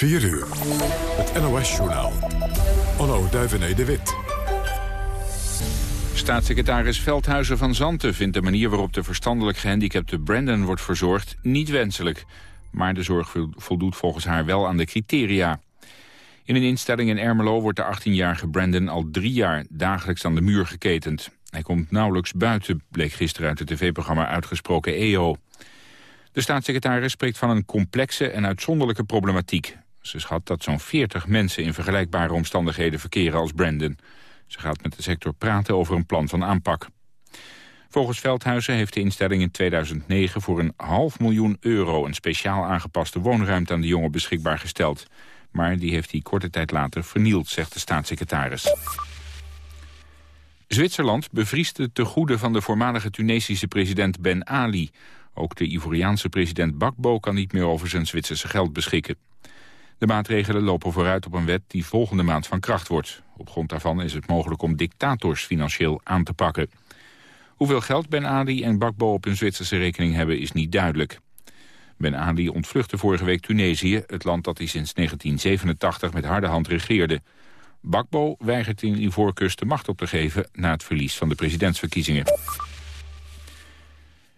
4 uur. Het NOS-journaal. Onno Duivené de Wit. Staatssecretaris Veldhuizen van Zanten vindt de manier waarop de verstandelijk gehandicapte Brandon wordt verzorgd niet wenselijk. Maar de zorg voldoet volgens haar wel aan de criteria. In een instelling in Ermelo wordt de 18-jarige Brandon al drie jaar dagelijks aan de muur geketend. Hij komt nauwelijks buiten, bleek gisteren uit het tv-programma Uitgesproken EO. De staatssecretaris spreekt van een complexe en uitzonderlijke problematiek. Ze schat dat zo'n 40 mensen in vergelijkbare omstandigheden verkeren als Brandon. Ze gaat met de sector praten over een plan van aanpak. Volgens Veldhuizen heeft de instelling in 2009 voor een half miljoen euro... een speciaal aangepaste woonruimte aan de jongen beschikbaar gesteld. Maar die heeft hij korte tijd later vernield, zegt de staatssecretaris. Zwitserland bevriest de tegoeden van de voormalige Tunesische president Ben Ali. Ook de Ivoriaanse president Bakbo kan niet meer over zijn Zwitserse geld beschikken. De maatregelen lopen vooruit op een wet die volgende maand van kracht wordt. Op grond daarvan is het mogelijk om dictators financieel aan te pakken. Hoeveel geld Ben Ali en Bakbo op hun Zwitserse rekening hebben is niet duidelijk. Ben Ali ontvluchtte vorige week Tunesië, het land dat hij sinds 1987 met harde hand regeerde. Bakbo weigert in Ivoorkust de macht op te geven na het verlies van de presidentsverkiezingen.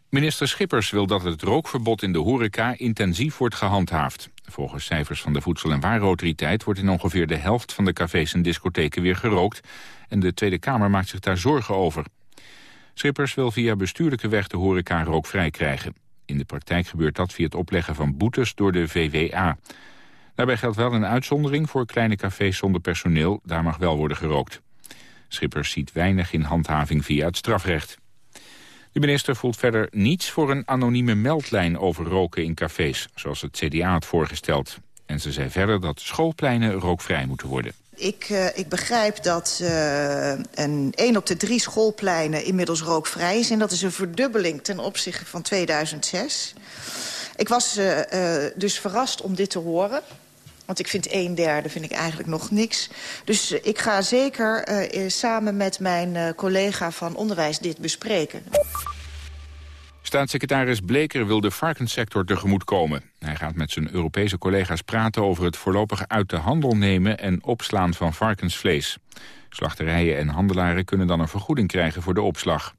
Minister Schippers wil dat het rookverbod in de horeca intensief wordt gehandhaafd. Volgens cijfers van de Voedsel- en Warenautoriteit wordt in ongeveer de helft van de cafés en discotheken weer gerookt. En de Tweede Kamer maakt zich daar zorgen over. Schippers wil via bestuurlijke weg de horeca rookvrij krijgen. In de praktijk gebeurt dat via het opleggen van boetes door de VWA. Daarbij geldt wel een uitzondering voor kleine cafés zonder personeel. Daar mag wel worden gerookt. Schippers ziet weinig in handhaving via het strafrecht. De minister voelt verder niets voor een anonieme meldlijn over roken in cafés, zoals het CDA had voorgesteld. En ze zei verder dat schoolpleinen rookvrij moeten worden. Ik, uh, ik begrijp dat uh, een 1 op de drie schoolpleinen inmiddels rookvrij is. En dat is een verdubbeling ten opzichte van 2006. Ik was uh, dus verrast om dit te horen. Want ik vind een derde vind ik eigenlijk nog niks. Dus ik ga zeker uh, samen met mijn collega van onderwijs dit bespreken. Staatssecretaris Bleker wil de varkenssector tegemoetkomen. Hij gaat met zijn Europese collega's praten over het voorlopig uit de handel nemen en opslaan van varkensvlees. Slachterijen en handelaren kunnen dan een vergoeding krijgen voor de opslag.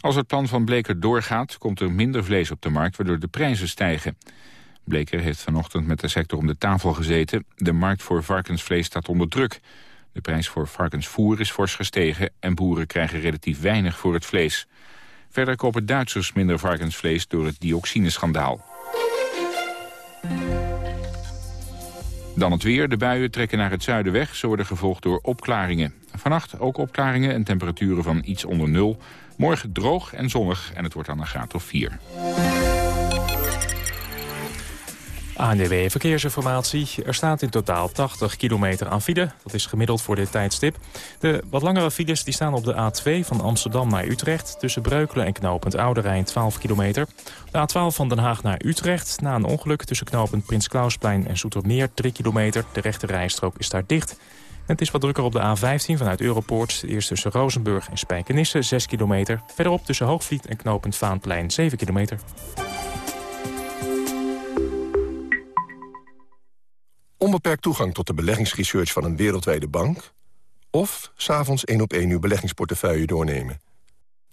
Als het plan van Bleker doorgaat, komt er minder vlees op de markt, waardoor de prijzen stijgen. Bleker heeft vanochtend met de sector om de tafel gezeten. De markt voor varkensvlees staat onder druk. De prijs voor varkensvoer is fors gestegen en boeren krijgen relatief weinig voor het vlees. Verder kopen Duitsers minder varkensvlees door het dioxineschandaal. Dan het weer. De buien trekken naar het zuiden weg. Ze worden gevolgd door opklaringen. Vannacht ook opklaringen en temperaturen van iets onder nul. Morgen droog en zonnig en het wordt dan een graad of 4. ANDW Verkeersinformatie. Er staat in totaal 80 kilometer aan file. Dat is gemiddeld voor dit tijdstip. De wat langere files die staan op de A2 van Amsterdam naar Utrecht... tussen Breukelen en knooppunt Oude Rijn 12 kilometer. De A12 van Den Haag naar Utrecht na een ongeluk... tussen knooppunt Prins Klausplein en Soetermeer 3 kilometer. De rechte rijstrook is daar dicht. En het is wat drukker op de A15 vanuit Europoort. Eerst tussen Rozenburg en Spijkenisse 6 kilometer. Verderop tussen Hoogvliet en knooppunt Vaanplein 7 kilometer. Onbeperkt toegang tot de beleggingsresearch van een wereldwijde bank... of s'avonds één op één uw beleggingsportefeuille doornemen.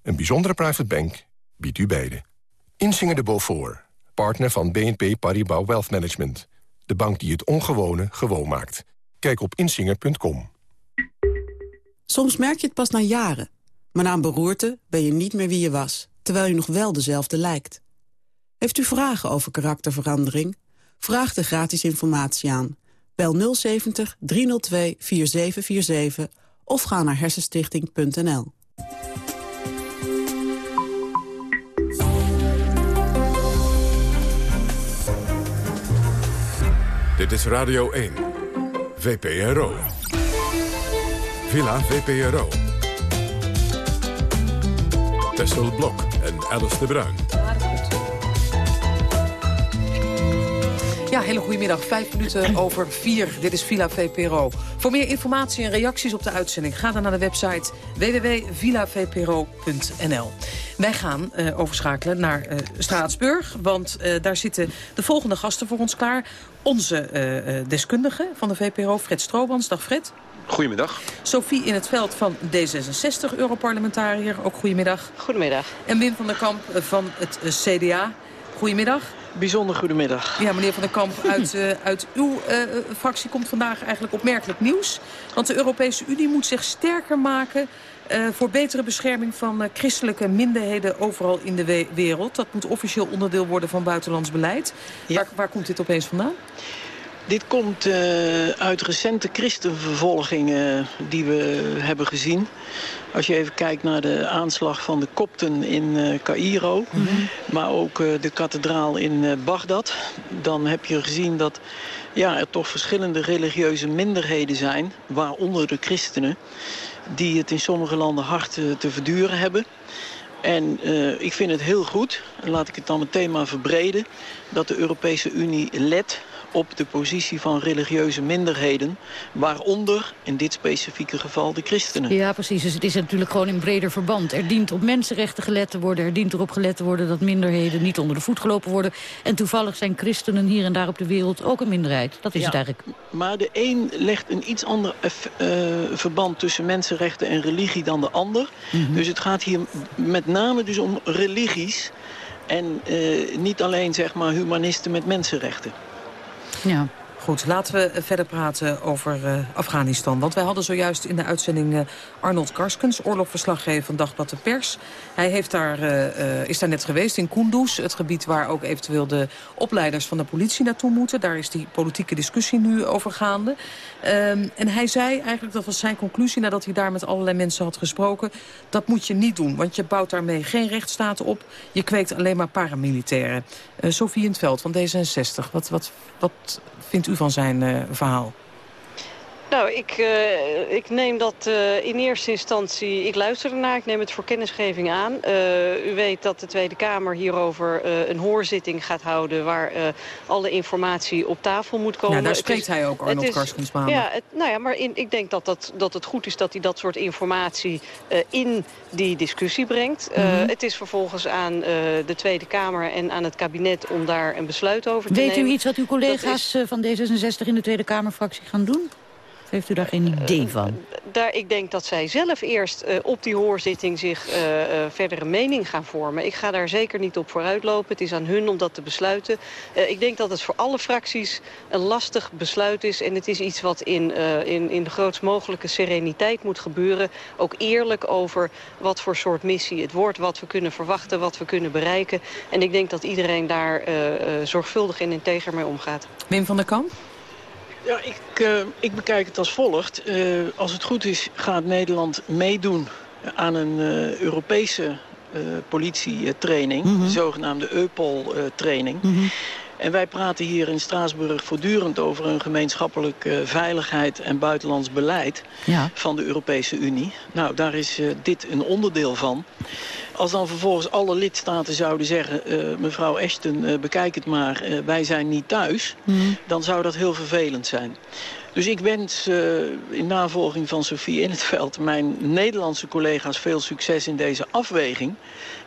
Een bijzondere private bank biedt u beide. Insinger de Beaufort, partner van BNP Paribas Wealth Management. De bank die het ongewone gewoon maakt. Kijk op insinger.com. Soms merk je het pas na jaren. Maar na een beroerte ben je niet meer wie je was... terwijl je nog wel dezelfde lijkt. Heeft u vragen over karakterverandering... Vraag de gratis informatie aan. Bel 070 302 4747 of ga naar hersenstichting.nl. Dit is Radio 1. VPRO. Villa VPRO. Tessel Blok en Alice de Bruin. Ja, hele goedemiddag. Vijf minuten over vier. Dit is Villa VPRO. Voor meer informatie en reacties op de uitzending... ga dan naar de website www.villavpro.nl. Wij gaan uh, overschakelen naar uh, Straatsburg. Want uh, daar zitten de volgende gasten voor ons klaar. Onze deskundige van de VPRO, Fred Stroobans. Dag Fred. Goedemiddag. Sophie in het veld van D66, Europarlementariër. Ook goedemiddag. Goedemiddag. En Wim van der Kamp van het CDA. Goedemiddag. Bijzonder goedemiddag. Ja, meneer Van der Kamp, uit, uh, uit uw uh, fractie komt vandaag eigenlijk opmerkelijk nieuws. Want de Europese Unie moet zich sterker maken... Uh, voor betere bescherming van christelijke minderheden overal in de wereld. Dat moet officieel onderdeel worden van buitenlands beleid. Ja. Waar, waar komt dit opeens vandaan? Dit komt uh, uit recente christenvervolgingen die we hebben gezien. Als je even kijkt naar de aanslag van de kopten in uh, Cairo... Mm -hmm. maar ook uh, de kathedraal in Bagdad... dan heb je gezien dat ja, er toch verschillende religieuze minderheden zijn... waaronder de christenen... die het in sommige landen hard te verduren hebben... En uh, ik vind het heel goed, laat ik het dan meteen maar verbreden... dat de Europese Unie let op de positie van religieuze minderheden. Waaronder, in dit specifieke geval, de christenen. Ja, precies. Dus het is natuurlijk gewoon in breder verband. Er dient op mensenrechten gelet te worden. Er dient erop gelet te worden dat minderheden niet onder de voet gelopen worden. En toevallig zijn christenen hier en daar op de wereld ook een minderheid. Dat is ja, het eigenlijk. Maar de een legt een iets ander uh, verband tussen mensenrechten en religie dan de ander. Mm -hmm. Dus het gaat hier met name dus om religies... En uh, niet alleen zeg maar humanisten met mensenrechten. Ja. Goed, laten we verder praten over uh, Afghanistan. Want wij hadden zojuist in de uitzending uh, Arnold Karskens, oorlogverslaggever van Dagblad de Pers. Hij heeft daar, uh, is daar net geweest in Kunduz, het gebied waar ook eventueel de opleiders van de politie naartoe moeten. Daar is die politieke discussie nu over gaande. Um, en hij zei eigenlijk, dat was zijn conclusie nadat hij daar met allerlei mensen had gesproken, dat moet je niet doen, want je bouwt daarmee geen rechtsstaat op. Je kweekt alleen maar paramilitairen. Sophie in het Veld van D66, wat, wat, wat vindt u van zijn uh, verhaal? Nou, ik, uh, ik neem dat uh, in eerste instantie... Ik luister ernaar, ik neem het voor kennisgeving aan. Uh, u weet dat de Tweede Kamer hierover een hoorzitting gaat houden... waar alle informatie op tafel moet komen. Ja, daar spreekt is, hij ook, Arnold Karskens Ja, het, nou ja, maar in, ik denk dat, dat, dat het goed is dat hij dat soort informatie in die discussie brengt. Mm -hmm. Het is vervolgens aan de Tweede Kamer en aan het kabinet om daar een besluit over te weet nemen. Weet u iets wat uw collega's is... van D66 in de Tweede Kamerfractie gaan doen? Heeft u daar geen idee van? Uh, daar, ik denk dat zij zelf eerst uh, op die hoorzitting zich uh, verder een mening gaan vormen. Ik ga daar zeker niet op vooruitlopen. Het is aan hun om dat te besluiten. ik denk dat het voor alle fracties een lastig besluit is. En het is iets wat in, in, in de grootst mogelijke sereniteit moet gebeuren. Ook eerlijk over wat voor soort missie het wordt. Wat we kunnen verwachten, wat we kunnen bereiken. En ik denk dat iedereen daar zorgvuldig en integer mee omgaat. Wim van der Kamp? Ja, ik, uh, ik bekijk het als volgt. Uh, als het goed is, gaat Nederland meedoen aan een uh, Europese politietraining. Mm -hmm. De zogenaamde EUPOL-training. Mm -hmm. En wij praten hier in Straatsburg voortdurend over een gemeenschappelijk veiligheid en buitenlands beleid ja. van de Europese Unie. Nou, daar is dit een onderdeel van. Als dan vervolgens alle lidstaten zouden zeggen... Uh, mevrouw Ashton, uh, bekijk het maar, uh, wij zijn niet thuis... Mm. dan zou dat heel vervelend zijn. Dus ik wens in navolging van Sofie in het veld... mijn Nederlandse collega's veel succes in deze afweging.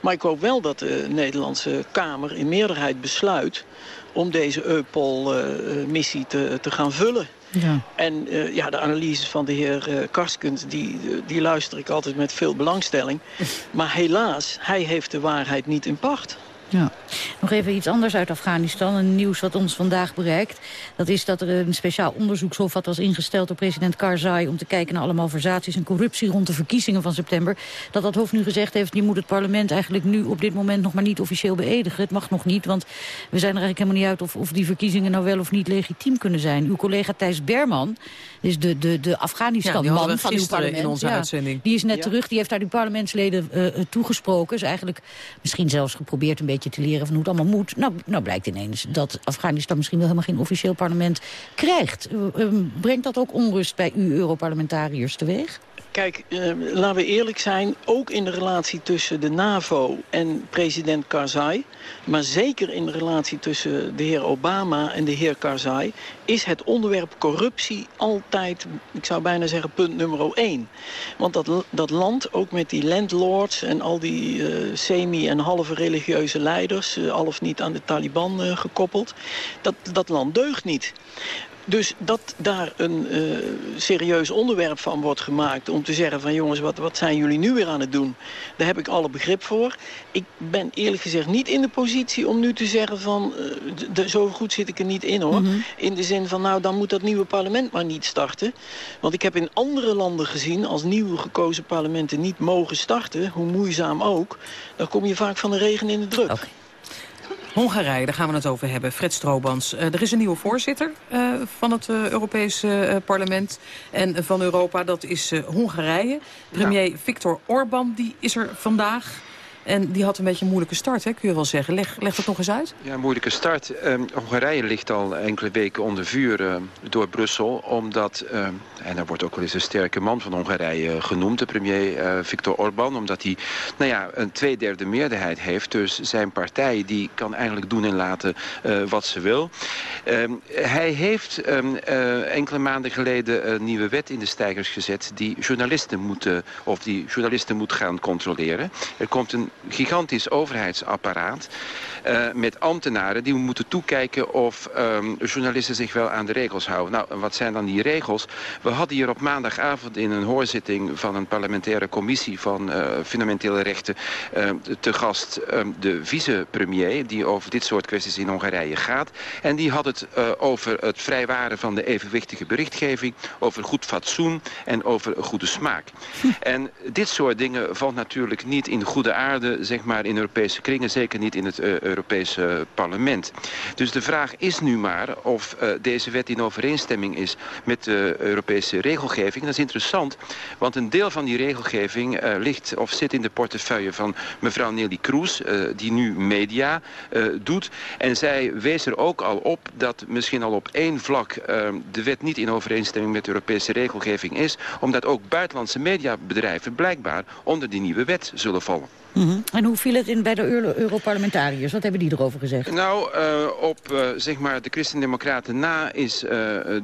Maar ik hoop wel dat de Nederlandse Kamer in meerderheid besluit... om deze EUPOL-missie te, te gaan vullen. Ja. En uh, ja, de analyses van de heer uh, Karskens, die, die luister ik altijd met veel belangstelling. Maar helaas, hij heeft de waarheid niet in pacht. Ja. Nog even iets anders uit Afghanistan. Een nieuws wat ons vandaag bereikt. Dat is dat er een speciaal onderzoekshof had was ingesteld door president Karzai... om te kijken naar alle malversaties en corruptie rond de verkiezingen van september. Dat dat hof nu gezegd heeft, die moet het parlement eigenlijk nu op dit moment nog maar niet officieel beëdigen. Het mag nog niet, want we zijn er eigenlijk helemaal niet uit of, of die verkiezingen nou wel of niet legitiem kunnen zijn. Uw collega Thijs Berman, is de, de, de Afghanistan-man ja, van uw parlement. in onze ja, uitzending. Die is net ja. terug, die heeft daar die parlementsleden uh, toegesproken. Is eigenlijk misschien zelfs geprobeerd een beetje te leren van hoe het allemaal moet. Nou, nou blijkt ineens dat Afghanistan misschien wel helemaal geen officieel parlement krijgt. Uh, brengt dat ook onrust bij u Europarlementariërs teweeg? Kijk, uh, laten we eerlijk zijn. Ook in de relatie tussen de NAVO en president Karzai... maar zeker in de relatie tussen de heer Obama en de heer Karzai... is het onderwerp corruptie altijd, ik zou bijna zeggen, punt nummer één. Want dat, dat land, ook met die landlords en al die uh, semi- en halve religieuze leiders... Uh, al of niet aan de Taliban gekoppeld, dat, dat land deugt niet. Dus dat daar een uh, serieus onderwerp van wordt gemaakt... om te zeggen van jongens, wat, wat zijn jullie nu weer aan het doen? Daar heb ik alle begrip voor. Ik ben eerlijk gezegd niet in de positie om nu te zeggen van... Uh, de, zo goed zit ik er niet in hoor. Mm -hmm. In de zin van nou, dan moet dat nieuwe parlement maar niet starten. Want ik heb in andere landen gezien... als nieuwe gekozen parlementen niet mogen starten, hoe moeizaam ook... dan kom je vaak van de regen in de druk. Okay. Hongarije, daar gaan we het over hebben. Fred Stroobans. Uh, er is een nieuwe voorzitter uh, van het uh, Europese parlement en van Europa. Dat is Hongarije. Premier ja. Viktor Orbán, die is er vandaag. En die had een beetje een moeilijke start, hè, kun je wel zeggen. Leg, dat nog eens uit. Ja, moeilijke start. Um, Hongarije ligt al enkele weken onder vuur uh, door Brussel. Omdat, uh, en daar wordt ook wel eens een sterke man van Hongarije genoemd... de premier uh, Viktor Orbán. Omdat hij nou ja, een tweederde meerderheid heeft. Dus zijn partij die kan eigenlijk doen en laten wat ze wil. Hij heeft um, enkele maanden geleden een nieuwe wet in de stijgers gezet... die journalisten moeten, of die journalisten moet gaan controleren. Er komt een gigantisch overheidsapparaat uh, met ambtenaren die moeten toekijken of um, journalisten zich wel aan de regels houden. Nou, wat zijn dan die regels? We hadden hier op maandagavond in een hoorzitting van een parlementaire commissie van uh, fundamentele rechten uh, te gast um, de vicepremier die over dit soort kwesties in Hongarije gaat. En die had het over het vrijwaren van de evenwichtige berichtgeving, over goed fatsoen en over goede smaak. En dit soort dingen valt natuurlijk niet in goede aarde, zeg maar, in Europese kringen, zeker niet in het Europese parlement. Dus de vraag is nu maar of uh, deze wet in overeenstemming is met de Europese regelgeving. Dat is interessant, want een deel van die regelgeving uh, ligt of zit in de portefeuille van mevrouw Nelly Kroes, uh, die nu media doet. En zij wees er ook al op dat misschien al op één vlak de wet niet in overeenstemming met de Europese regelgeving is, omdat ook buitenlandse mediabedrijven blijkbaar onder die nieuwe wet zullen vallen. -hmm. En hoe viel het in bij de Euro Europarlementariërs? Wat hebben die erover gezegd? Nou, uh, op uh, zeg maar de Christen-Democraten na is uh,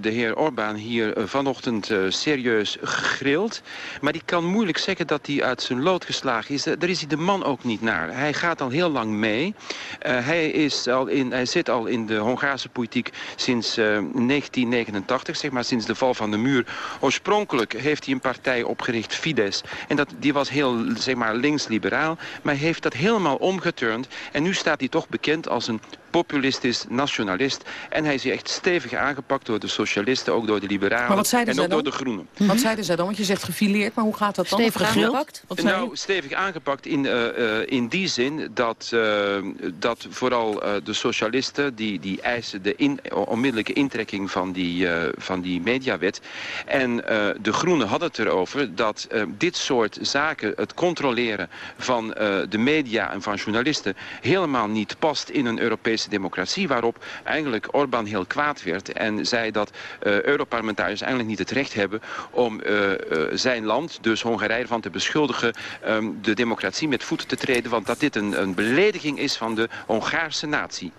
de heer Orbán hier vanochtend serieus gegrild. Maar die kan moeilijk zeggen dat hij uit zijn lood geslagen is. Daar is hij de man ook niet naar. Hij gaat al heel lang mee. hij, is al in, hij zit al in de Hongaarse politiek sinds 1989, zeg maar sinds de val van de muur. Oorspronkelijk heeft hij een partij opgericht, Fidesz. En dat, die was heel zeg maar links-liberaal. Maar heeft dat helemaal omgeturnd. En nu staat hij toch bekend als een populistisch nationalist. En hij is hier echt stevig aangepakt door de socialisten, ook door de liberalen en ook door de groenen. Wat mm -hmm. zeiden zij dan? Want je zegt gefileerd, maar hoe gaat dat dan? Stevig aangepakt? Wat nou, stevig aangepakt in, uh, uh, in die zin dat, uh, dat vooral de socialisten... die, die eisen de in, onmiddellijke intrekking van die, van die mediawet. En de groenen hadden het erover dat dit soort zaken... het controleren van de media en van journalisten... helemaal niet past in een Europese democratie... waarop eigenlijk Orbán heel kwaad werd en zei dat uh, Europarlementariërs eigenlijk niet het recht hebben... om uh, uh, zijn land, dus Hongarije, ervan te beschuldigen um, de democratie met voeten te treden... want dat dit een, een belediging is van de Hongaarse natie.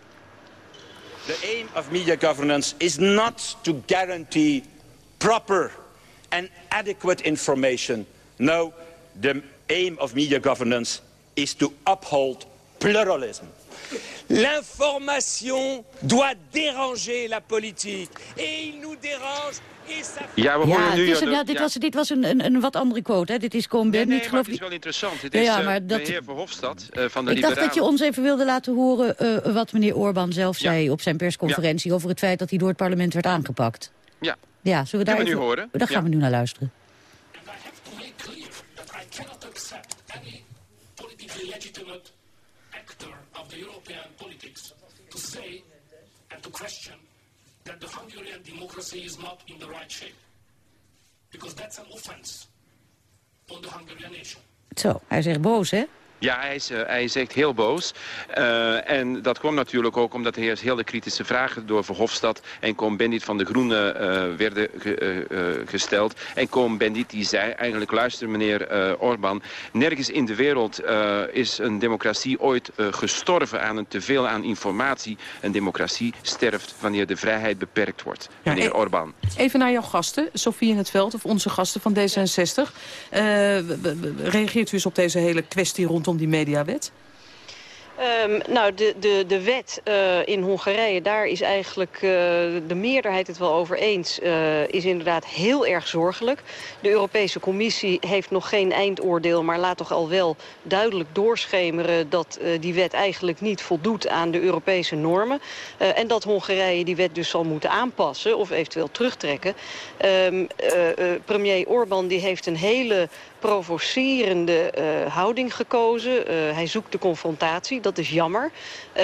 The aim of media governance is not to guarantee proper and adequate information. No, the aim of media governance is to uphold pluralism. L'information doit déranger la politique. Et il nous dérange... Ja, we ja, nu... Is een, ja, dit, was, dit was een, een, een wat andere quote, hè? Dit is Cohn nee, nee, niet, geloof het is wel interessant. Ja, is ja, uh, maar dat... de heer Verhofstadt uh, van de Ik Liberalen. dacht dat je ons even wilde laten horen uh, wat meneer Orbán zelf ja. zei op zijn persconferentie... Ja. over het feit dat hij door het parlement werd aangepakt. Ja, ja zullen we daar even... nu horen? Daar gaan we nu naar luisteren. to question that the Hungarian democracy is not in the right shape. Because that's an offense on the Hungarian nation. Zo, hij zegt boos, hè? Ja, hij is, uh, hij is echt heel boos. Uh, en dat kwam natuurlijk ook omdat er hele kritische vragen door Verhofstadt en Cohn-Bendit van de Groenen uh, werden ge, gesteld. En Cohn-Bendit die zei eigenlijk, luister meneer Orbán, nergens in de wereld is een democratie ooit gestorven aan een teveel aan informatie. Een democratie sterft wanneer de vrijheid beperkt wordt, ja, meneer e Orbán. Even naar jouw gasten, Sofie in het Veld, of onze gasten van D66. reageert u eens op deze hele kwestie rond rondom die mediawet? Um, nou, de, de, de wet uh, in Hongarije, daar is eigenlijk uh, de meerderheid het wel over eens. Uh, is inderdaad heel erg zorgelijk. De Europese Commissie heeft nog geen eindoordeel... maar laat toch al wel duidelijk doorschemeren... dat die wet eigenlijk niet voldoet aan de Europese normen. en dat Hongarije die wet dus zal moeten aanpassen... of eventueel terugtrekken. Um, premier Orbán die heeft een hele provocerende uh, houding gekozen. Uh, hij zoekt de confrontatie, dat is jammer. Uh,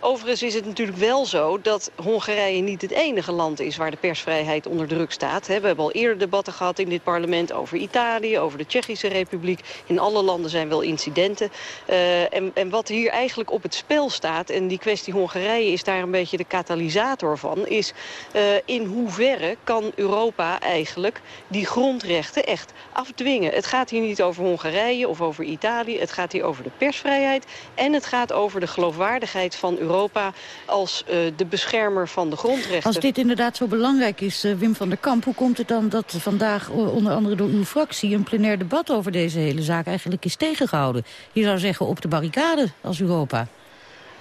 overigens is het natuurlijk wel zo dat Hongarije niet het enige land is... waar de persvrijheid onder druk staat. We hebben al eerder debatten gehad in dit parlement over Italië... over de Tsjechische Republiek. In alle landen zijn wel incidenten. Uh, en, en wat hier eigenlijk op het spel staat... en die kwestie Hongarije is daar een beetje de katalysator van... is in hoeverre kan Europa eigenlijk die grondrechten echt afdwingen. Het gaat hier niet over Hongarije of over Italië. Het gaat hier over de persvrijheid. En het gaat over de geloofwaardigheid van Europa als uh, de beschermer van de grondrechten. Als dit inderdaad zo belangrijk is, uh, Wim van der Kamp... hoe komt het dan dat vandaag onder andere door uw fractie... een plenair debat over deze hele zaak eigenlijk is tegengehouden? Je zou zeggen op de barricade als Europa.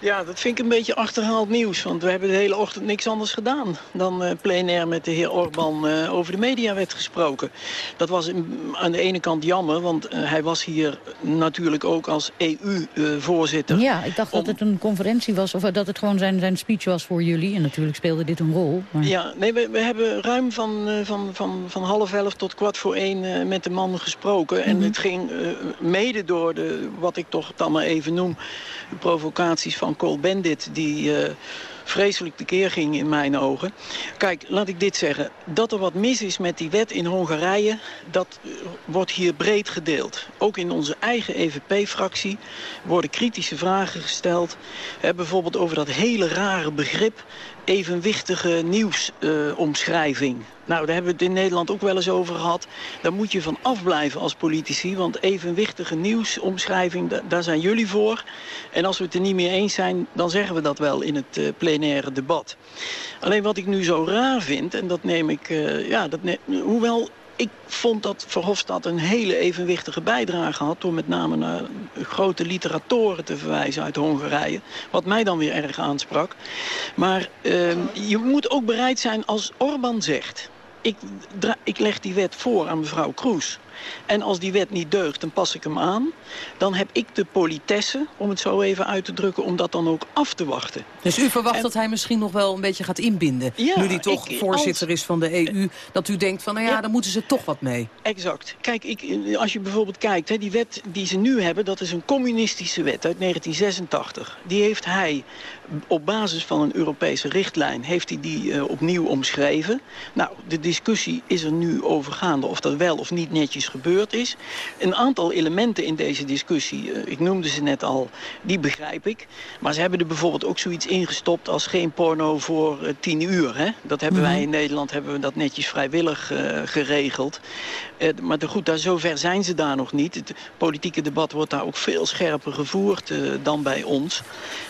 Ja, dat vind ik een beetje achterhaald nieuws. Want we hebben de hele ochtend niks anders gedaan dan uh, plenair met de heer Orban uh, over de mediawet gesproken. Dat was aan de ene kant jammer, want uh, hij was hier natuurlijk ook als EU-voorzitter. ja, ik dacht dat het een conferentie was of dat het gewoon zijn, zijn speech was voor jullie. En natuurlijk speelde dit een rol. Maar... Ja, nee, we, we hebben ruim van, van, van, van half elf tot kwart voor één met de man gesproken. En mm -hmm. het ging mede door de, wat ik toch dan maar even noem, de provocaties van Cole-Bandit... die uh, vreselijk tekeer ging in mijn ogen. Kijk, laat ik dit zeggen. Dat er wat mis is met die wet in Hongarije... dat uh, wordt hier breed gedeeld. Ook in onze eigen EVP-fractie worden kritische vragen gesteld. Hè, bijvoorbeeld over dat hele rare begrip evenwichtige nieuwsomschrijving. Nou, daar hebben we het in Nederland ook wel eens over gehad. Daar moet je van afblijven als politici. Want evenwichtige nieuwsomschrijving, daar zijn jullie voor. En als we het er niet mee eens zijn, dan zeggen we dat wel in het uh, plenaire debat. Alleen wat ik nu zo raar vind, en dat neem ik... Uh, ja, dat hoewel ik vond dat Verhofstadt een hele evenwichtige bijdrage had... door met name naar grote literatoren te verwijzen uit Hongarije. Wat mij dan weer erg aansprak. Maar uh, je moet ook bereid zijn als Orbán zegt... Ik, ik leg die wet voor aan mevrouw Kroes. En als die wet niet deugt, dan pas ik hem aan. Dan heb ik de politesse, om het zo even uit te drukken, om dat dan ook af te wachten. Dus u verwacht en... dat hij misschien nog wel een beetje gaat inbinden? Ja, nu hij toch ik, voorzitter als... is van de EU. Dat u denkt van, nou ja, ja, daar moeten ze toch wat mee. Exact. Kijk, ik, als je bijvoorbeeld kijkt, hè, die wet die ze nu hebben... dat is een communistische wet uit 1986. Die heeft hij op basis van een Europese richtlijn... heeft hij die uh, opnieuw omschreven. Nou, de discussie is er nu over gaande of dat wel of niet netjes gebeurd is. Een aantal elementen in deze discussie, uh, ik noemde ze net al, die begrijp ik. Maar ze hebben er bijvoorbeeld ook zoiets ingestopt als geen porno voor uh, tien uur. Hè? Dat hebben mm wij in Nederland hebben we dat netjes vrijwillig uh, geregeld. maar de, goed, daar, zover zijn ze daar nog niet. Het politieke debat wordt daar ook veel scherper gevoerd dan bij ons.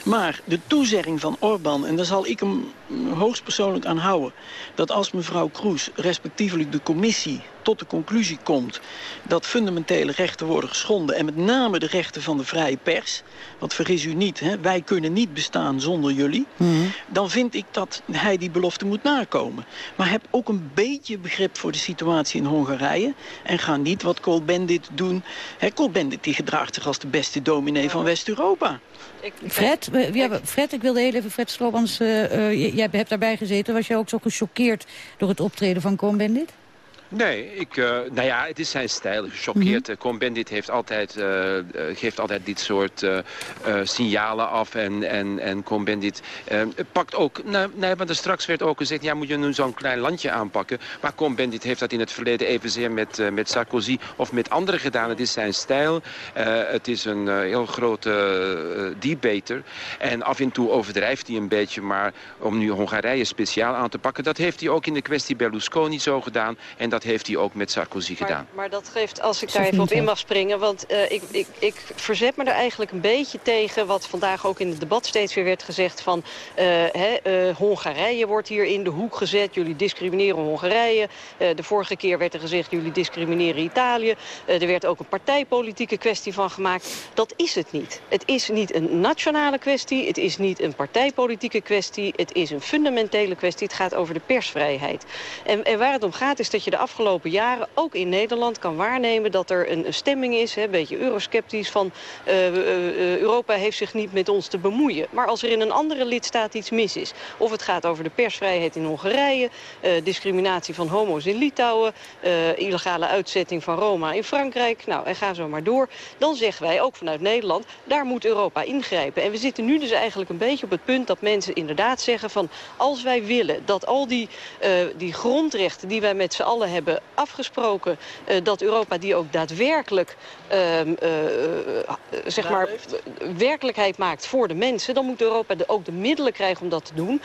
Maar de toezegging van Orbán, en daar zal ik hem hoogstpersoonlijk aan houden... dat als mevrouw Kroes, respectievelijk de commissie tot de conclusie komt dat fundamentele rechten worden geschonden... en met name de rechten van de vrije pers... want vergis u niet, hè, wij kunnen niet bestaan zonder jullie... Mm -hmm. dan vind ik dat hij die belofte moet nakomen. Maar heb ook een beetje begrip voor de situatie in Hongarije... en ga niet wat Cohn-Bendit doen. Cohn-Bendit die gedraagt zich als de beste dominee van West-Europa. Fred, ja, Fred, ik wilde heel even Fred Stroobans... Uh, uh, jij hebt daarbij gezeten. Was jij ook zo gechoqueerd door het optreden van Cohn-Bendit? Nee, ik, uh, nou ja, het is zijn stijl. Gechoqueerd. Mm Cohn-Bendit heeft altijd, uh, geeft altijd dit soort uh, signalen af. En, en, en pakt ook... Nou, nee, want er straks werd ook gezegd... ja, moet je nu zo'n klein landje aanpakken. Maar Cohn-Bendit heeft dat in het verleden evenzeer met, met Sarkozy of met anderen gedaan. Het is zijn stijl. het is een heel grote debater. En af en toe overdrijft hij een beetje. Maar om nu Hongarije speciaal aan te pakken... dat heeft hij ook in de kwestie Berlusconi zo gedaan. En dat heeft hij ook met Sarkozy gedaan. Maar dat geeft, als ik daar even op in mag springen... want uh, ik, ik, ik verzet me er eigenlijk een beetje tegen... wat vandaag ook in het debat steeds weer werd gezegd... van uh, hè, uh, Hongarije wordt hier in de hoek gezet. Jullie discrimineren Hongarije. de vorige keer werd er gezegd... jullie discrimineren Italië. er werd ook een partijpolitieke kwestie van gemaakt. Dat is het niet. Het is niet een nationale kwestie. Het is niet een partijpolitieke kwestie. Het is een fundamentele kwestie. Het gaat over de persvrijheid. En, en waar het om gaat is dat je de afgelopen jaren, ook in Nederland, kan waarnemen dat er een, stemming is, een beetje eurosceptisch, van uh, uh, Europa heeft zich niet met ons te bemoeien. Maar als er in een andere lidstaat iets mis is, of het gaat over de persvrijheid in Hongarije, discriminatie van homo's in Litouwen, illegale uitzetting van Roma in Frankrijk, nou, en ga zo maar door, dan zeggen wij ook vanuit Nederland, daar moet Europa ingrijpen. En we zitten nu dus eigenlijk een beetje op het punt dat mensen inderdaad zeggen van, als wij willen dat al die, die grondrechten die wij met z'n allen hebben afgesproken... Uh, dat Europa die ook daadwerkelijk uh, uh, zeg maar, werkelijkheid maakt voor de mensen... dan moet Europa de, ook de middelen krijgen om dat te doen.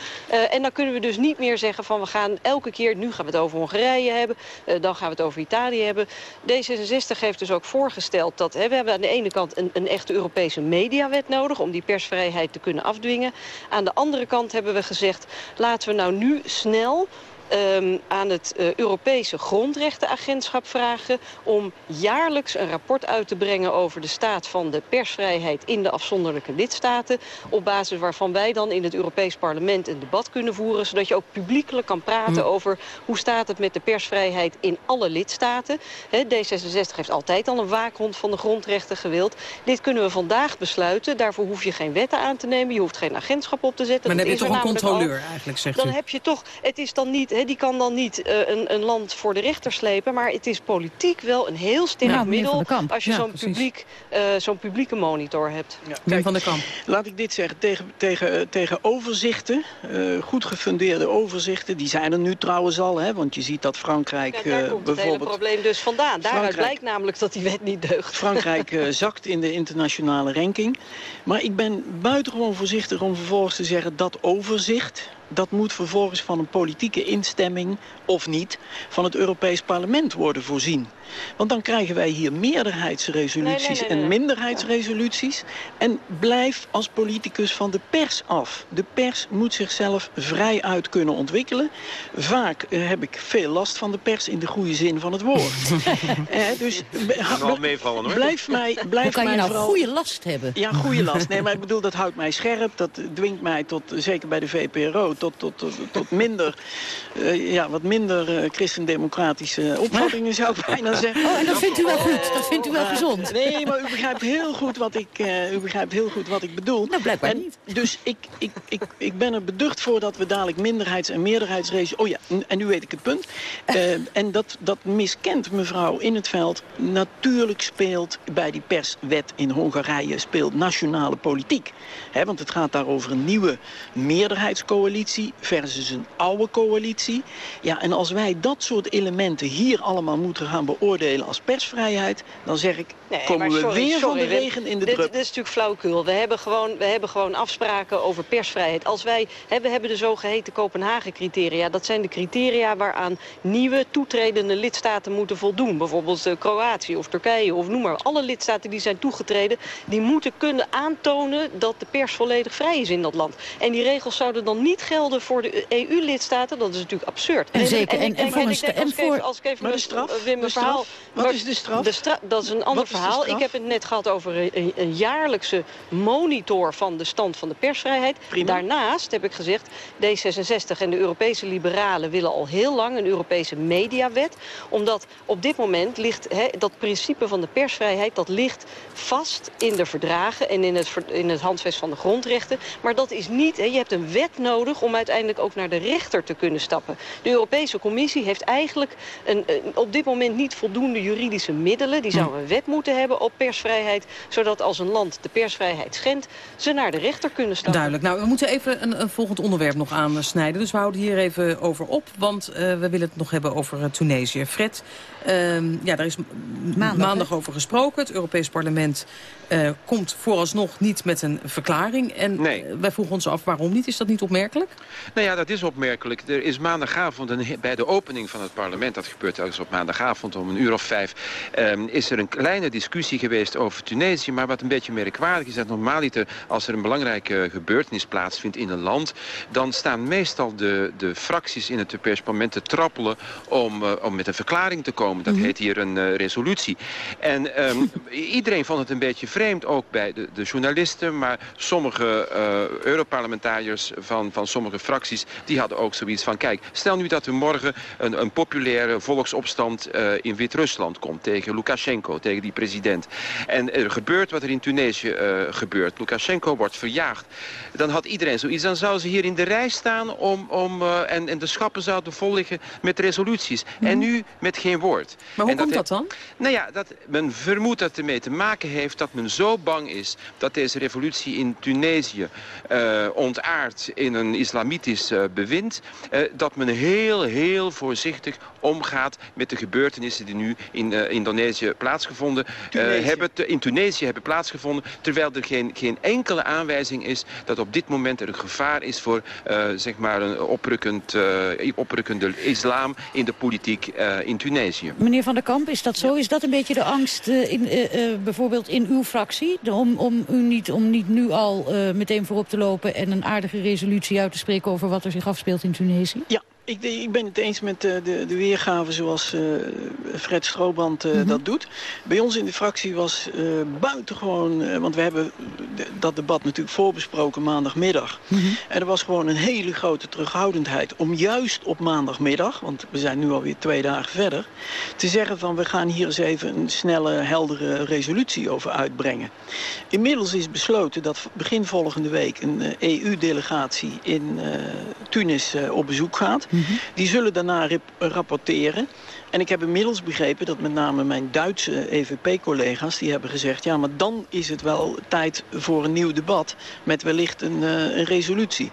en dan kunnen we dus niet meer zeggen van we gaan elke keer... nu gaan we het over Hongarije hebben, dan gaan we het over Italië hebben. D66 heeft dus ook voorgesteld dat... Hè, we hebben aan de ene kant een, een echte Europese mediawet nodig... om die persvrijheid te kunnen afdwingen. Aan de andere kant hebben we gezegd... laten we nou nu snel um, aan het uh, Europese grondrechtenagentschap vragen... om jaarlijks een rapport uit te brengen over de staat van de persvrijheid in de afzonderlijke lidstaten. Op basis waarvan wij dan in het Europees parlement een debat kunnen voeren. Zodat je ook publiekelijk kan praten over hoe staat het met de persvrijheid in alle lidstaten. He, D66 heeft altijd al een waakhond van de grondrechten gewild. Dit kunnen we vandaag besluiten. Daarvoor hoef je geen wetten aan te nemen. Je hoeft geen agentschap op te zetten. Maar dan heb je toch een controleur eigenlijk, zegt dan heb je toch, het is dan niet die kan dan niet uh, een, een, land voor de rechter slepen. Maar het is politiek wel een heel sterk nou, middel als je ja, zo'n publiek, uh, zo'n publieke monitor hebt. Ja, kijk, van de Kamp. Laat ik dit zeggen. Tegen, tegen, tegen overzichten, uh, goed gefundeerde overzichten, die zijn er nu trouwens al. Hè, want je ziet dat Frankrijk ja, daar komt bijvoorbeeld... het hele probleem dus vandaan. Daaruit blijkt namelijk dat die wet niet deugt. Frankrijk zakt in de internationale ranking. Maar ik ben buitengewoon voorzichtig om vervolgens te zeggen dat overzicht dat moet vervolgens van een politieke instemming, of niet, van het Europees Parlement worden voorzien. Want dan krijgen wij hier meerderheidsresoluties en minderheidsresoluties. En blijf als politicus van de pers af. De pers moet zichzelf vrij uit kunnen ontwikkelen. Vaak uh, heb ik veel last van de pers in de goede zin van het woord. eh, dus wel meevallen, hoor. blijf mij, blijf Hoe kan mij je nou vooral... goede last hebben? Ja, goede last. Nee, maar ik bedoel, dat houdt mij scherp. Dat dwingt mij tot, zeker bij de VPRO, tot, tot, tot, tot minder, uh, ja, wat minder uh, christendemocratische opvattingen, zou ik bijna zeggen. Oh, en dat vindt u wel goed? Dat vindt u wel gezond? Nee, maar u begrijpt heel goed wat ik, uh, u begrijpt heel goed wat ik bedoel. Nou, blijkbaar en, niet. Dus ik, ik, ik, ik ben er beducht voor dat we dadelijk minderheids- en meerderheidsrace... Oh ja, en nu weet ik het punt. Uh, en dat, dat miskent mevrouw in het veld. Natuurlijk speelt bij die perswet in Hongarije speelt nationale politiek. He, want het gaat daar over een nieuwe meerderheidscoalitie versus een oude coalitie. Ja, en als wij dat soort elementen hier allemaal moeten gaan beoordelen als persvrijheid... dan zeg ik, nee, komen sorry, we weer sorry, van de regen in de dit, drup. Dit is natuurlijk flauwekul. We hebben gewoon, we hebben gewoon afspraken over persvrijheid. Als wij, hè, we hebben de zogeheten Kopenhagen-criteria. Dat zijn de criteria waaraan nieuwe toetredende lidstaten moeten voldoen. Bijvoorbeeld uh, Kroatië of Turkije of noem maar. Alle lidstaten die zijn toegetreden, die moeten kunnen aantonen dat de pers volledig vrij is in dat land. En die regels zouden dan niet gelden voor de EU-lidstaten. Dat is natuurlijk absurd. En, zeker. En, en, en, en, en voor... Als ik even maar de straf? Wim, de verhaal, Wat is de straf? De stra dat is een ander verhaal. Ik heb het net gehad over een, een, jaarlijkse monitor van de stand van de persvrijheid. Prima. Daarnaast heb ik gezegd, D66 en de Europese liberalen willen al heel lang een Europese mediawet. Omdat op dit moment ligt he, dat principe van de persvrijheid, dat ligt vast in de verdragen en in het, in het handvest van de grondrechten. Maar dat is niet, he, je hebt een wet nodig om om uiteindelijk ook naar de rechter te kunnen stappen. De Europese Commissie heeft eigenlijk een, op dit moment niet voldoende juridische middelen. Die zou een wet moeten hebben op persvrijheid, zodat als een land de persvrijheid schendt, ze naar de rechter kunnen stappen. Duidelijk. Nou, we moeten even een, een volgend onderwerp nog aansnijden. Dus we houden hier even over op, want uh, we willen het nog hebben over uh, Tunesië. Fred, uh, ja, daar is maandag, maandag over gesproken. Het Europees Parlement uh, komt vooralsnog niet met een verklaring. En nee. wij vroegen ons af waarom niet. Is dat niet opmerkelijk? Nou ja, dat is opmerkelijk. Er is maandagavond een, bij de opening van het parlement... dat gebeurt telkens op maandagavond om een uur of vijf... Um, is er een kleine discussie geweest over Tunesië. Maar wat een beetje merkwaardig is... dat normaliter als er een belangrijke gebeurtenis plaatsvindt in een land... dan staan meestal de, de fracties in het Europees parlement te trappelen... om, uh, om met een verklaring te komen. Dat mm -hmm. heet hier een uh, resolutie. En um, iedereen vond het een beetje vreemd, ook bij de, de journalisten... maar sommige uh, Europarlementariërs van, van sommige fracties... die hadden ook zoiets van... kijk, stel nu dat er morgen een, een populaire volksopstand uh, in Wit-Rusland komt... tegen Lukashenko, tegen die president. En er gebeurt wat er in Tunesië uh, gebeurt. Lukashenko wordt verjaagd. Dan had iedereen zoiets. Dan zou ze hier in de rij staan om, om, uh, en, en de schappen zouden vol liggen met resoluties. Mm. En nu met geen woord. Maar hoe komt dat, dan? Nou ja, dat, men vermoedt dat ermee te maken heeft dat men zo bang is... dat deze revolutie in Tunesië ontaart in een islamitisch uh, bewind... Uh, dat men heel, heel voorzichtig omgaat met de gebeurtenissen die nu in uh, Indonesië plaatsgevonden uh, hebben. Te, in Tunesië hebben plaatsgevonden. Terwijl er geen, geen enkele aanwijzing is dat op dit moment er een gevaar is voor uh, zeg maar een oprukkend, oprukkende islam in de politiek in Tunesië. Meneer Van der Kamp, is dat zo? Is dat een beetje de angst in, bijvoorbeeld in uw fractie? Om, om, u niet, om niet nu al meteen voorop te lopen en een aardige resolutie uit te spreken over wat er zich afspeelt in Tunesië? Ja, ik, ik, ben het eens met de, de, de weergave zoals uh, Fred Strooband uh, mm -hmm. dat doet. Bij ons in de fractie was uh, buitengewoon... want we hebben de, dat debat natuurlijk voorbesproken maandagmiddag. Mm -hmm. En er was gewoon een hele grote terughoudendheid... om juist op maandagmiddag, want we zijn nu alweer twee dagen verder... te zeggen van we gaan hier eens even een snelle, heldere resolutie over uitbrengen. Inmiddels is besloten dat begin volgende week... een EU-delegatie in Tunis op bezoek gaat... Mm -hmm. Die zullen daarna rapporteren. En ik heb inmiddels begrepen dat met name mijn Duitse EVP-collega's... die hebben gezegd, ja, maar dan is het wel tijd voor een nieuw debat... met wellicht een, uh, een resolutie.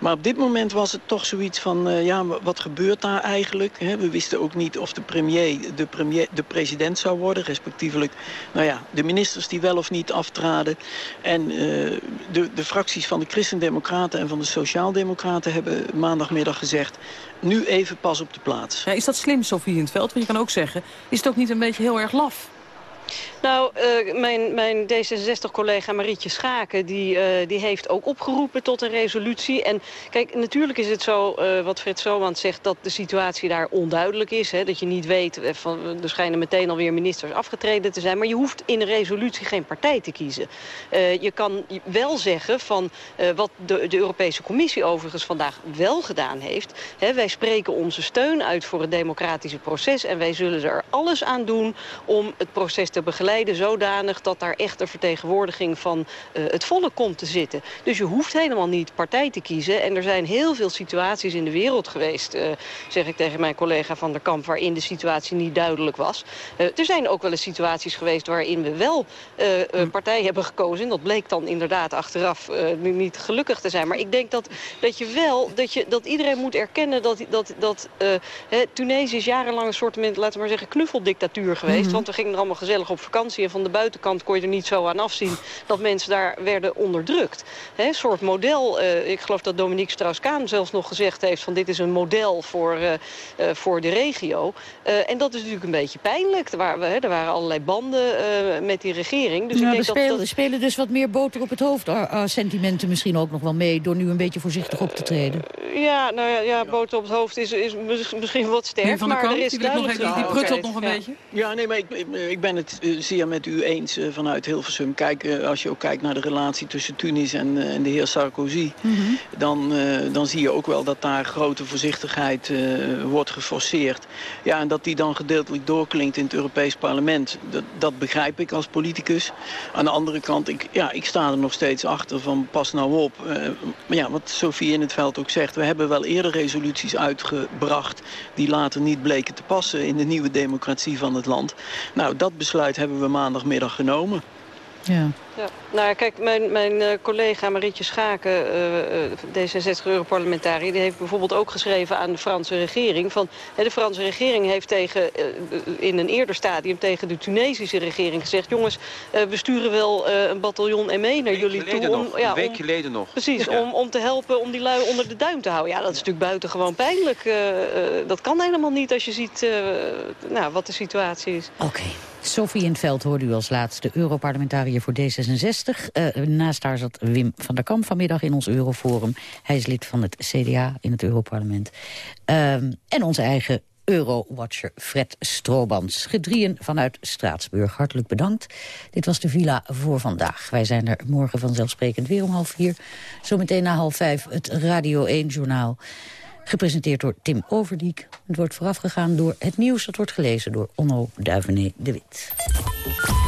Maar op dit moment was het toch zoiets van... Uh, ja, wat gebeurt daar eigenlijk? We wisten ook niet of de premier de, premier de president zou worden... respectievelijk nou ja, de ministers die wel of niet aftraden. En uh, de, de fracties van de Christendemocraten en van de Sociaaldemocraten... hebben maandagmiddag gezegd nu even pas op de plaats. Ja, is dat slim, Sofie in het veld? Want je kan ook zeggen, is het ook niet een beetje heel erg laf? Nou, uh, mijn, mijn D66-collega Marietje Schaken... Die, uh, die heeft ook opgeroepen tot een resolutie. En kijk, natuurlijk is het zo, uh, wat Zoman zegt... dat de situatie daar onduidelijk is. Hè, dat je niet weet, van, er schijnen meteen alweer ministers afgetreden te zijn... maar je hoeft in een resolutie geen partij te kiezen. je kan wel zeggen van wat de, de Europese Commissie overigens vandaag wel gedaan heeft. Hè, wij spreken onze steun uit voor het democratische proces... en wij zullen er alles aan doen om het proces te begeleiden zodanig dat daar echt een vertegenwoordiging van uh, het volk komt te zitten. Dus je hoeft helemaal niet partij te kiezen. En er zijn heel veel situaties in de wereld geweest, uh, zeg ik tegen mijn collega Van der Kamp, waarin de situatie niet duidelijk was. Uh, er zijn ook wel eens situaties geweest waarin we wel een partij hebben gekozen. En dat bleek dan inderdaad achteraf niet gelukkig te zijn. Maar ik denk dat, dat je wel, dat, je, dat iedereen moet erkennen dat, dat, dat Tunesië is jarenlang een soort, laten we maar zeggen, knuffeldictatuur geweest. Mm -hmm. Want we gingen er allemaal gezellig op vakantie. En van de buitenkant kon je er niet zo aan afzien dat mensen daar werden onderdrukt. He, een soort model. Uh, ik geloof dat Dominique Strauss-Kaan zelfs nog gezegd heeft... van dit is een model voor, uh, uh, voor de regio. en dat is natuurlijk een beetje pijnlijk. Er waren, er waren allerlei banden met die regering. Dus nou, ik denk er spelen, dat, spelen dus wat meer boter op het hoofd sentimenten misschien ook nog wel mee... door nu een beetje voorzichtig op te treden. ja, nou ja, ja, boter op het hoofd is, is misschien wat sterk. maar er is die, nog, die, die pruttelt nog een ja. beetje. Ja, nee, maar ik, ik ben het het zeer met u eens vanuit Hilversum. Kijk, als je ook kijkt naar de relatie tussen Tunis en, en de heer Sarkozy... Mhm. dan, dan zie je ook wel dat daar grote voorzichtigheid wordt geforceerd. Ja, en dat die dan gedeeltelijk doorklinkt in het Europees Parlement... dat, dat begrijp ik als politicus. Aan de andere kant, ik, ja, ik sta er nog steeds achter van pas nou op. maar ja, wat Sofie in het veld ook zegt... we hebben wel eerder resoluties uitgebracht... die later niet bleken te passen in de nieuwe democratie van het land. Nou, dat besluit hebben we maandagmiddag genomen. Ja. Ja. Nou, kijk, mijn, mijn uh, collega Marietje Schaken, uh, uh, D66-europarlementariër... die heeft bijvoorbeeld ook geschreven aan de Franse regering... van de Franse regering heeft tegen, in een eerder stadium tegen de Tunesische regering gezegd... jongens, we sturen wel een bataljon ME naar jullie toe. Om, ja, een week geleden nog. Precies, om, om te helpen om die lui onder de duim te houden. Ja, dat is natuurlijk buitengewoon pijnlijk. dat kan helemaal niet als je ziet nou, wat de situatie is. Oké. Sophie in het veld hoorde u als laatste Europarlementariër voor D66. Eh, naast haar zat Wim van der Kamp vanmiddag in ons Euroforum. Hij is lid van het CDA in het Europarlement. Uh, en onze eigen Eurowatcher Fred Stroobans. Gedrieën vanuit Straatsburg. Hartelijk bedankt. Dit was de villa voor vandaag. Wij zijn er morgen vanzelfsprekend weer om half vier. Zometeen na half vijf het Radio 1-journaal. Gepresenteerd door Tim Overdiek. Het wordt voorafgegaan door het nieuws. Dat wordt gelezen door Onno Duivené de Wit.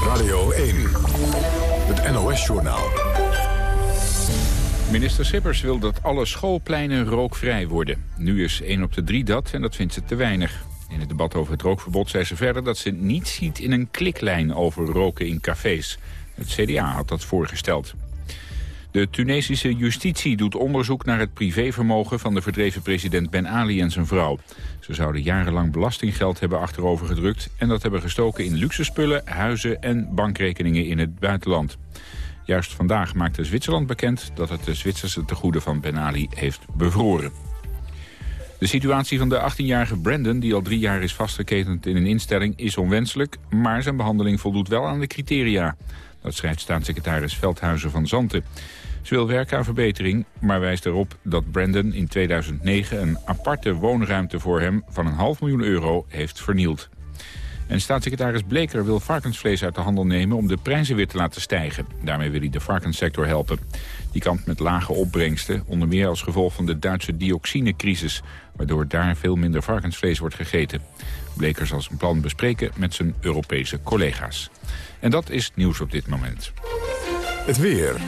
Radio 1, het NOS-journaal. Minister Sippers wil dat alle schoolpleinen rookvrij worden. Nu is 1 op de 3 dat en dat vindt ze te weinig. In het debat over het rookverbod zei ze verder dat ze niet ziet in een kliklijn over roken in cafés. Het CDA had dat voorgesteld. De Tunesische justitie doet onderzoek naar het privévermogen van de verdreven president Ben Ali en zijn vrouw. Ze zouden jarenlang belastinggeld hebben achterovergedrukt en dat hebben gestoken in luxe spullen, huizen en bankrekeningen in het buitenland. Juist vandaag maakte Zwitserland bekend dat het de Zwitserse tegoeden van Ben Ali heeft bevroren. De situatie van de 18-jarige Brandon, die al drie jaar is vastgeketend in een instelling, is onwenselijk, maar zijn behandeling voldoet wel aan de criteria. Dat schrijft staatssecretaris Veldhuizen van Zanten. Ze wil werken aan verbetering, maar wijst erop dat Brandon in 2009 een aparte woonruimte voor hem van een half miljoen euro heeft vernield. En staatssecretaris Bleker wil varkensvlees uit de handel nemen om de prijzen weer te laten stijgen. Daarmee wil hij de varkenssector helpen. Die kampt met lage opbrengsten, onder meer als gevolg van de Duitse dioxinecrisis, waardoor daar veel minder varkensvlees wordt gegeten. Bleker zal zijn plan bespreken met zijn Europese collega's. En dat is nieuws op dit moment. Het weer.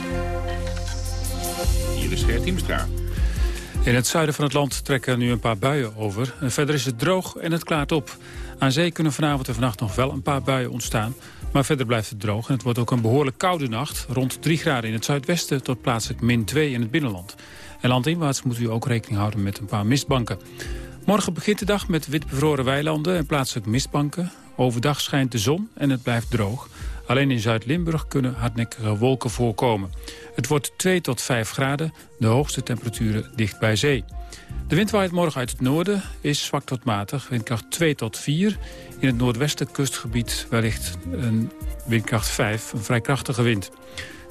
In het zuiden van het land trekken nu een paar buien over. Verder is het droog en het klaart op. Aan zee kunnen vanavond en vannacht nog wel een paar buien ontstaan. Maar verder blijft het droog en het wordt ook een behoorlijk koude nacht. Rond 3 graden in het zuidwesten tot plaatselijk min 2 in het binnenland. En landinwaarts moet u ook rekening houden met een paar mistbanken. Morgen begint de dag met wit bevroren weilanden en plaatselijk mistbanken. Overdag schijnt de zon en het blijft droog. Alleen in Zuid-Limburg kunnen hardnekkige wolken voorkomen. Het wordt 2 tot 5 graden, de hoogste temperaturen dicht bij zee. De wind waait morgen uit het noorden, is zwak tot matig, windkracht 2 tot 4. In het noordwesten kustgebied wellicht een windkracht 5, een vrij krachtige wind.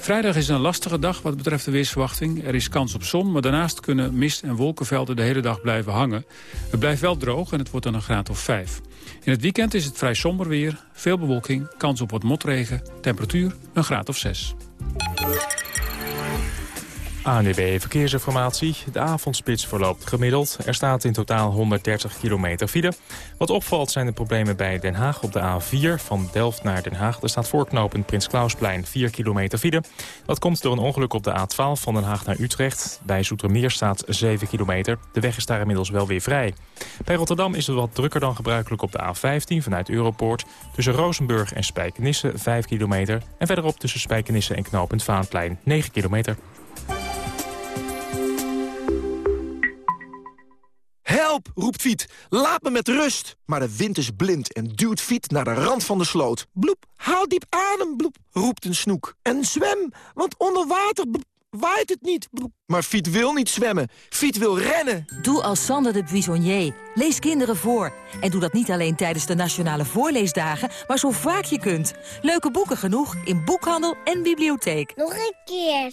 Vrijdag is een lastige dag wat betreft de weersverwachting. Er is kans op zon, maar daarnaast kunnen mist- en wolkenvelden de hele dag blijven hangen. Het blijft wel droog en het wordt dan een graad of 5. In het weekend is het vrij somber weer, veel bewolking, kans op wat motregen, temperatuur een graad of 6. ANDB Verkeersinformatie. De avondspits verloopt gemiddeld. Er staat in totaal 130 kilometer file. Wat opvalt zijn de problemen bij Den Haag op de A4 van Delft naar Den Haag. Er staat voorknopend Prins Klausplein 4 kilometer file. Dat komt door een ongeluk op de A12 van Den Haag naar Utrecht. Bij Zoetermeer staat 7 kilometer. De weg is daar inmiddels wel weer vrij. Bij Rotterdam is het wat drukker dan gebruikelijk op de A15 vanuit Europoort. Tussen Rozenburg en Spijkenisse 5 kilometer. En verderop tussen Spijkenisse en knooppunt Vaanplein 9 kilometer. Help, roept Fiet. Laat me met rust. Maar de wind is blind en duwt Fiet naar de rand van de sloot. Bloep, haal diep adem, bloep, roept een snoek. En zwem, want onder water bloep, waait het niet. Bloep. Maar Fiet wil niet zwemmen. Fiet wil rennen. Doe als Sander de Buissonnier. Lees kinderen voor. En doe dat niet alleen tijdens de Nationale Voorleesdagen, maar zo vaak je kunt. Leuke boeken genoeg in boekhandel en bibliotheek. Nog een keer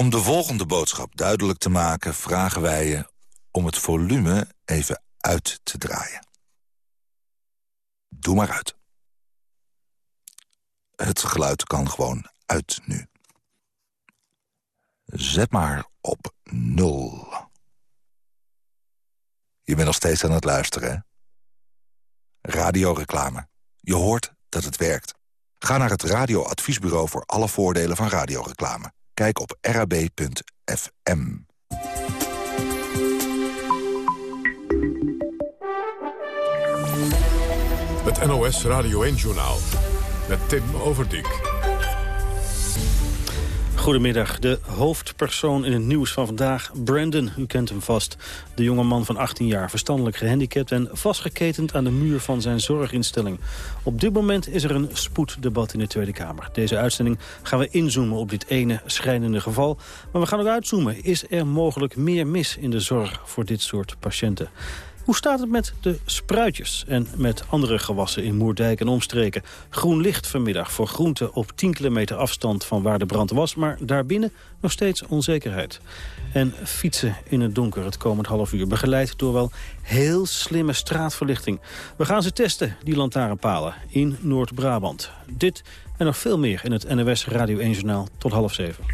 Om de volgende boodschap duidelijk te maken... vragen wij je om het volume even uit te draaien. Doe maar uit. Het geluid kan gewoon uit nu. Zet maar op nul. Je bent nog steeds aan het luisteren, hè? Radioreclame. Je hoort dat het werkt. Ga naar het radioadviesbureau voor alle voordelen van radioreclame. Kijk op rab.fm. Het NOS Radio 1-journaal met Tim Overdijk. Goedemiddag. De hoofdpersoon in het nieuws van vandaag, Brandon, u kent hem vast. De jonge man van 18 jaar, verstandelijk gehandicapt... en vastgeketend aan de muur van zijn zorginstelling. Op dit moment is er een spoeddebat in de Tweede Kamer. Deze uitzending gaan we inzoomen op dit ene schrijnende geval. Maar we gaan ook uitzoomen. Is er mogelijk meer mis in de zorg voor dit soort patiënten? Hoe staat het met de spruitjes en met andere gewassen in Moerdijk en omstreken? Groen licht vanmiddag voor groenten op 10 kilometer afstand van waar de brand was... maar daarbinnen nog steeds onzekerheid. En fietsen in het donker het komend half uur... begeleid door wel heel slimme straatverlichting. We gaan ze testen, die lantaarnpalen, in Noord-Brabant. Dit en nog veel meer in het NOS Radio 1-journaal tot half zeven.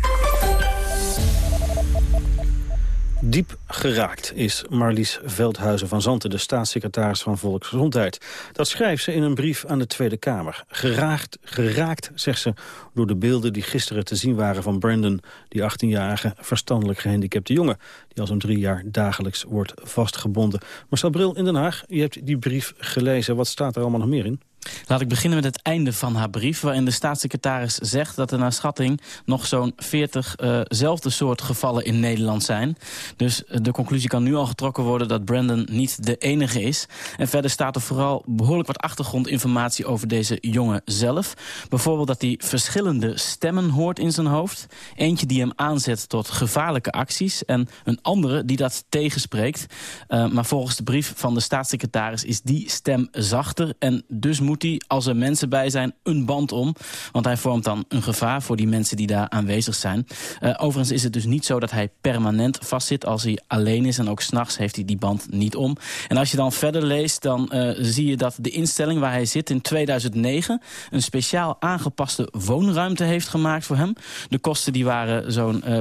Diep geraakt is Marlies Veldhuizen van Zanten, de staatssecretaris van Volksgezondheid. Dat schrijft ze in een brief aan de Tweede Kamer. Geraakt, geraakt, zegt ze, door de beelden die gisteren te zien waren van Brandon, die 18-jarige verstandelijk gehandicapte jongen, die als om drie jaar dagelijks wordt vastgebonden. Marcel Bril in Den Haag, je hebt die brief gelezen. Wat staat er allemaal nog meer in? Laat ik beginnen met het einde van haar brief... waarin de staatssecretaris zegt dat er naar schatting... nog zo'n 40zelfde uh soort gevallen in Nederland zijn. Dus uh, de conclusie kan nu al getrokken worden... dat Brandon niet de enige is. En verder staat er vooral behoorlijk wat achtergrondinformatie... over deze jongen zelf. Bijvoorbeeld dat hij verschillende stemmen hoort in zijn hoofd. Eentje die hem aanzet tot gevaarlijke acties... en een andere die dat tegenspreekt. Uh, maar volgens de brief van de staatssecretaris is die stem zachter... en dus moet als er mensen bij zijn, een band om. Want hij vormt dan een gevaar voor die mensen die daar aanwezig zijn. Uh, overigens is het dus niet zo dat hij permanent vastzit als hij alleen is. En ook s'nachts heeft hij die band niet om. En als je dan verder leest, dan uh, zie je dat de instelling waar hij zit in 2009... een speciaal aangepaste woonruimte heeft gemaakt voor hem. De kosten die waren zo'n uh,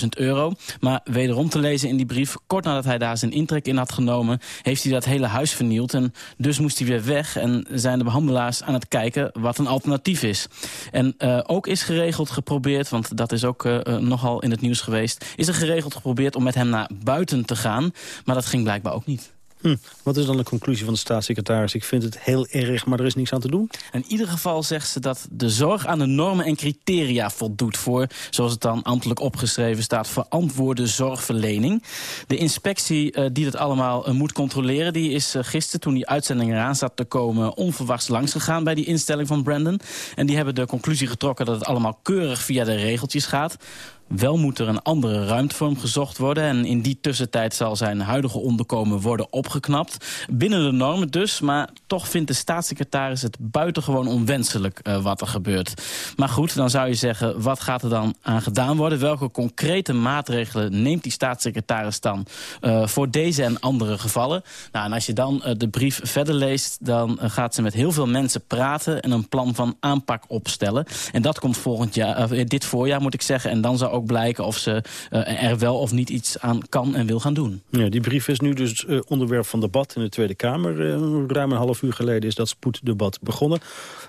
500.000 euro. Maar wederom te lezen in die brief, kort nadat hij daar zijn intrek in had genomen... heeft hij dat hele huis vernield en dus moest hij weer weg... En zijn de behandelaars aan het kijken wat een alternatief is. En uh, ook is geregeld geprobeerd, want dat is ook uh, nogal in het nieuws geweest... is er geregeld geprobeerd om met hem naar buiten te gaan. Maar dat ging blijkbaar ook niet. Hm. Wat is dan de conclusie van de staatssecretaris? Ik vind het heel erg, maar er is niks aan te doen. In ieder geval zegt ze dat de zorg aan de normen en criteria voldoet... voor, zoals het dan ambtelijk opgeschreven staat... verantwoorde zorgverlening. De inspectie uh, die dat allemaal uh, moet controleren... die is uh, gisteren, toen die uitzending eraan zat te komen... onverwachts langsgegaan bij die instelling van Brandon. En die hebben de conclusie getrokken dat het allemaal keurig via de regeltjes gaat. Wel moet er een andere ruimtevorm gezocht worden... en in die tussentijd zal zijn huidige onderkomen worden opgeknapt. Binnen de normen dus, maar toch vindt de staatssecretaris... het buitengewoon onwenselijk uh, wat er gebeurt. Maar goed, dan zou je zeggen, wat gaat er dan aan gedaan worden? Welke concrete maatregelen neemt die staatssecretaris dan... Uh, voor deze en andere gevallen? Nou, en als je dan uh, de brief verder leest... dan gaat ze met heel veel mensen praten... en een plan van aanpak opstellen. En dat komt volgend jaar, dit voorjaar moet ik zeggen... en dan zou ook blijken of ze uh, er wel of niet iets aan kan en wil gaan doen. Ja, die brief is nu dus uh, onderwerp van debat in de Tweede Kamer. Uh, ruim een half uur geleden is dat spoeddebat begonnen.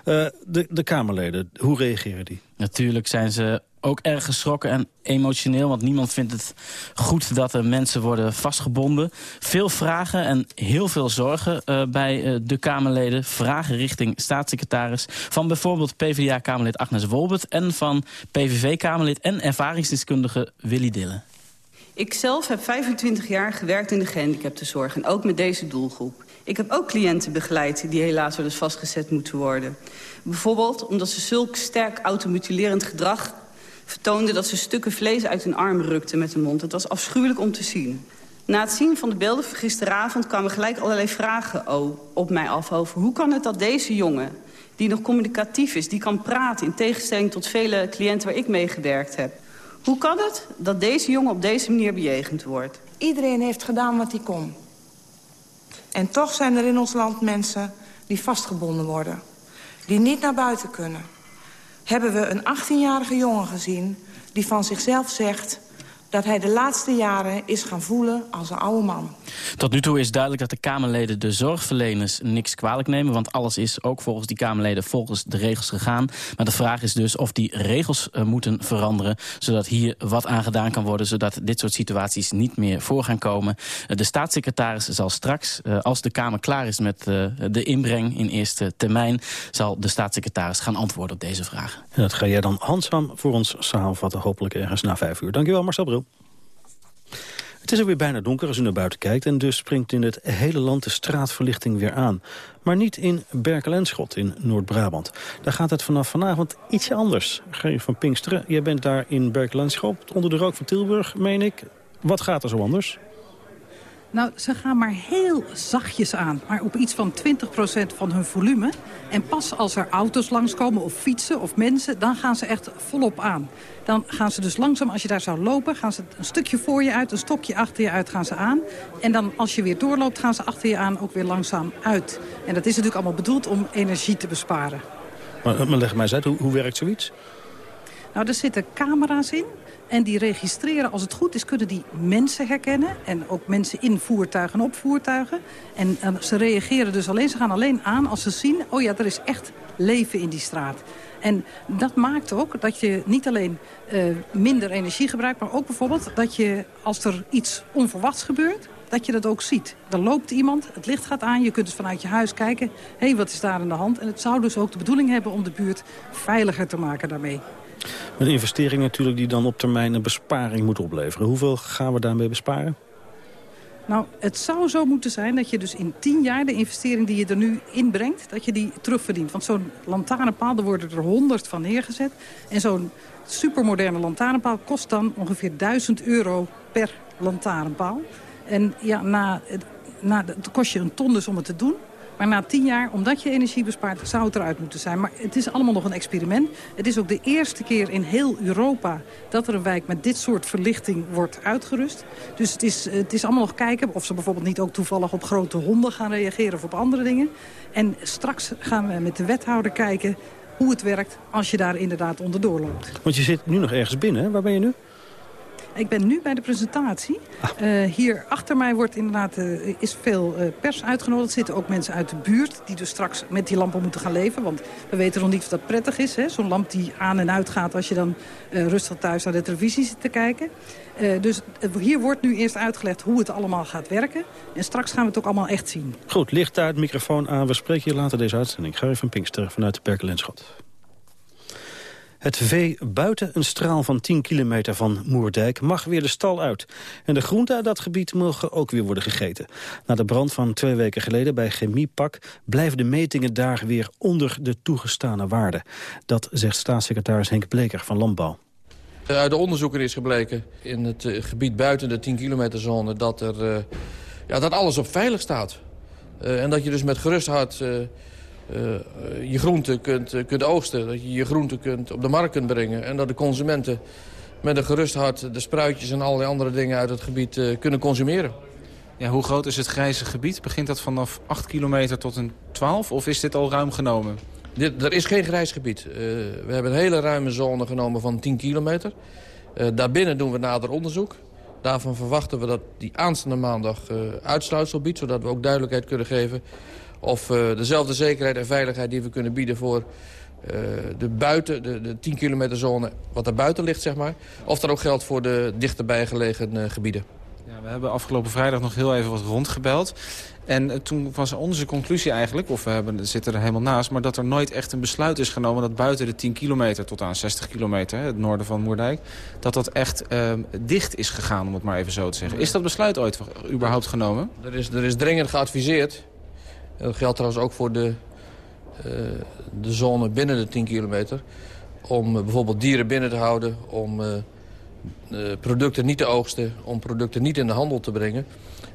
de, de Kamerleden, hoe reageren die? Natuurlijk zijn ze ook erg geschrokken en emotioneel. Want niemand vindt het goed dat er mensen worden vastgebonden. Veel vragen en heel veel zorgen uh, bij uh, de Kamerleden. Vragen richting staatssecretaris. Van bijvoorbeeld PvdA-Kamerlid Agnes Wolbert... en van PVV-Kamerlid en ervaringsdeskundige Willy Dillen. Ik zelf heb 25 jaar gewerkt in de gehandicaptenzorg en ook met deze doelgroep. Ik heb ook cliënten begeleid die helaas wel eens vastgezet moeten worden. Bijvoorbeeld omdat ze zulk sterk automutilerend gedrag vertoonden... dat ze stukken vlees uit hun arm rukten met de mond. Het was afschuwelijk om te zien. Na het zien van de beelden van gisteravond kwamen gelijk allerlei vragen op mij af over... hoe kan het dat deze jongen, die nog communicatief is, die kan praten... in tegenstelling tot vele cliënten waar ik mee gewerkt heb... hoe kan het dat deze jongen op deze manier bejegend wordt? Iedereen heeft gedaan wat hij kon. En toch zijn er in ons land mensen die vastgebonden worden. Die niet naar buiten kunnen. Hebben we een 18-jarige jongen gezien die van zichzelf zegt dat hij de laatste jaren is gaan voelen als een oude man. Tot nu toe is duidelijk dat de Kamerleden de zorgverleners niks kwalijk nemen... want alles is ook volgens die Kamerleden volgens de regels gegaan. Maar de vraag is dus of die regels uh, moeten veranderen... zodat hier wat aan gedaan kan worden... zodat dit soort situaties niet meer voor gaan komen. Uh, de staatssecretaris zal straks, uh, als de Kamer klaar is met de inbreng in eerste termijn... zal de staatssecretaris gaan antwoorden op deze vragen. En dat ga jij dan handzaam voor ons samenvatten, hopelijk ergens na vijf uur. Dankjewel Marcel Bril. Het is alweer bijna donker als u naar buiten kijkt... en dus springt in het hele land de straatverlichting weer aan. Maar niet in Berkel-en-Schot in Noord-Brabant. Daar gaat het vanaf vanavond ietsje anders. Gerrie van Pinksteren, jij bent daar in Berkel-en-Schot... onder de rook van Tilburg, meen ik. Wat gaat er zo anders? Nou, ze gaan maar heel zachtjes aan. Maar op iets van 20% van hun volume. En pas als er auto's langskomen of fietsen of mensen... dan gaan ze echt volop aan. Dan gaan ze dus langzaam, als je daar zou lopen... gaan ze een stukje voor je uit, een stokje achter je uit gaan ze aan. En dan als je weer doorloopt, gaan ze achter je aan ook weer langzaam uit. En dat is natuurlijk allemaal bedoeld om energie te besparen. Maar, maar leg mij eens uit, hoe, hoe werkt zoiets? Nou, er zitten camera's in. En die registreren, als het goed is, kunnen die mensen herkennen. En ook mensen in voertuigen en op voertuigen. En, en ze reageren dus alleen, ze gaan alleen aan als ze zien... oh ja, er is echt leven in die straat. En dat maakt ook dat je niet alleen uh, minder energie gebruikt... maar ook bijvoorbeeld dat je, als er iets onverwachts gebeurt... dat je dat ook ziet. Er loopt iemand, het licht gaat aan, je kunt dus vanuit je huis kijken... hé, hey, wat is daar aan de hand? En het zou dus ook de bedoeling hebben om de buurt veiliger te maken daarmee. Een investering natuurlijk die dan op termijn een besparing moet opleveren. Hoeveel gaan we daarmee besparen? Nou, het zou zo moeten zijn dat je dus in tien jaar de investering die je er nu inbrengt, dat je die terugverdient. Want zo'n lantaarnpaal, er worden er honderd van neergezet. En zo'n supermoderne lantaarnpaal kost dan ongeveer 1000 euro per lantaarnpaal. En ja, na, na, het kost je een ton dus om het te doen. Maar na tien jaar, omdat je energie bespaart, zou het eruit moeten zijn. Maar het is allemaal nog een experiment. Het is ook de eerste keer in heel Europa dat er een wijk met dit soort verlichting wordt uitgerust. Dus het is, het is allemaal nog kijken of ze bijvoorbeeld niet ook toevallig op grote honden gaan reageren of op andere dingen. En straks gaan we met de wethouder kijken hoe het werkt als je daar inderdaad onderdoor loopt. Want je zit nu nog ergens binnen, waar ben je nu? Ik ben nu bij de presentatie. Uh, hier achter mij wordt inderdaad, uh, is veel uh, pers uitgenodigd. Er zitten ook mensen uit de buurt die dus straks met die lampen moeten gaan leven. Want we weten nog niet of dat prettig is. Zo'n lamp die aan en uit gaat als je dan rustig thuis naar de televisie zit te kijken. dus hier wordt nu eerst uitgelegd hoe het allemaal gaat werken. En straks gaan we het ook allemaal echt zien. Goed, licht uit, microfoon aan. We spreken je later deze uitzending. Ga even Pinkster vanuit de Perkelenschot. Het vee buiten een straal van 10 kilometer van Moerdijk mag weer de stal uit. En de groenten uit dat gebied mogen ook weer worden gegeten. Na de brand van twee weken geleden bij Chemiepak... blijven de metingen daar weer onder de toegestane waarde. Dat zegt staatssecretaris Henk Bleker van Landbouw. Uit de onderzoeken is gebleken in het eh, gebied buiten de 10 kilometer zone... dat, er, uh, ja, dat alles op veilig staat. En dat je dus met gerust hart je groenten kunt, uh, kunt oogsten. Dat je je groenten kunt op de markt kunt brengen. En dat de consumenten met een gerust hart de spruitjes en allerlei andere dingen uit het gebied uh, kunnen consumeren. Ja, hoe groot is het grijze gebied? Begint dat vanaf 8 kilometer tot een 12 of is dit al ruim genomen? Dit, er is geen grijs gebied. we hebben een hele ruime zone genomen van 10 kilometer. daarbinnen doen we nader onderzoek. Daarvan verwachten we dat die aanstaande maandag uitsluitsel biedt... zodat we ook duidelijkheid kunnen geven of uh, dezelfde zekerheid en veiligheid die we kunnen bieden voor uh, de, buiten, de, de 10 kilometer zone wat er buiten ligt, zeg maar. Of dat ook geldt voor de dichterbij gelegen uh, gebieden. Ja, we hebben afgelopen vrijdag nog heel even wat rondgebeld. En eh, toen was onze conclusie eigenlijk, of we hebben, zitten er helemaal naast... maar dat er nooit echt een besluit is genomen dat buiten de 10 kilometer... tot aan 60 kilometer, het noorden van Moerdijk... dat dat echt uh, dicht is gegaan, om het maar even zo te zeggen. Is dat besluit ooit überhaupt genomen? Er is, er is dringend geadviseerd. Dat geldt trouwens ook voor de, uh, de zone binnen de 10 kilometer... om uh, bijvoorbeeld dieren binnen te houden, om producten niet te oogsten... om producten niet in de handel te brengen...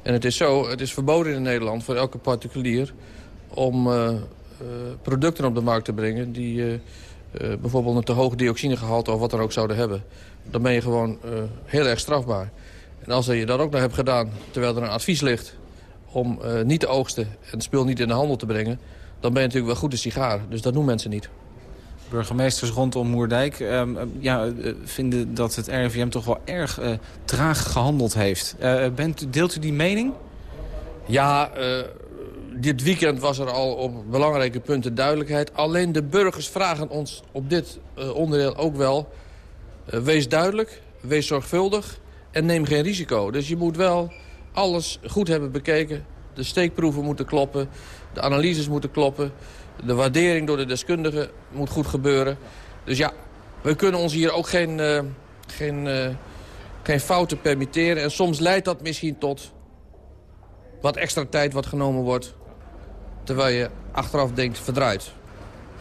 En het is zo, het is verboden in Nederland voor elke particulier... om producten op de markt te brengen die bijvoorbeeld een te hoog dioxinegehalte of wat dan ook zouden hebben. Dan ben je gewoon heel erg strafbaar. En als je dat ook nog hebt gedaan terwijl er een advies ligt om niet te oogsten en het spul niet in de handel te brengen... dan ben je natuurlijk wel goed de sigaar. Dus dat doen mensen niet burgemeesters rondom Moerdijk uh, ja, vinden dat het RIVM toch wel erg uh, traag gehandeld heeft. Bent, deelt u die mening? Ja, dit weekend was er al op belangrijke punten duidelijkheid. Alleen de burgers vragen ons op dit onderdeel ook wel... wees duidelijk, wees zorgvuldig en neem geen risico. Dus je moet wel alles goed hebben bekeken. De steekproeven moeten kloppen, de analyses moeten kloppen... De waardering door de deskundigen moet goed gebeuren. Dus ja, we kunnen ons hier ook geen, uh, geen, uh, geen fouten permitteren. En soms leidt dat misschien tot wat extra tijd wat genomen wordt... terwijl je achteraf denkt, verdraait.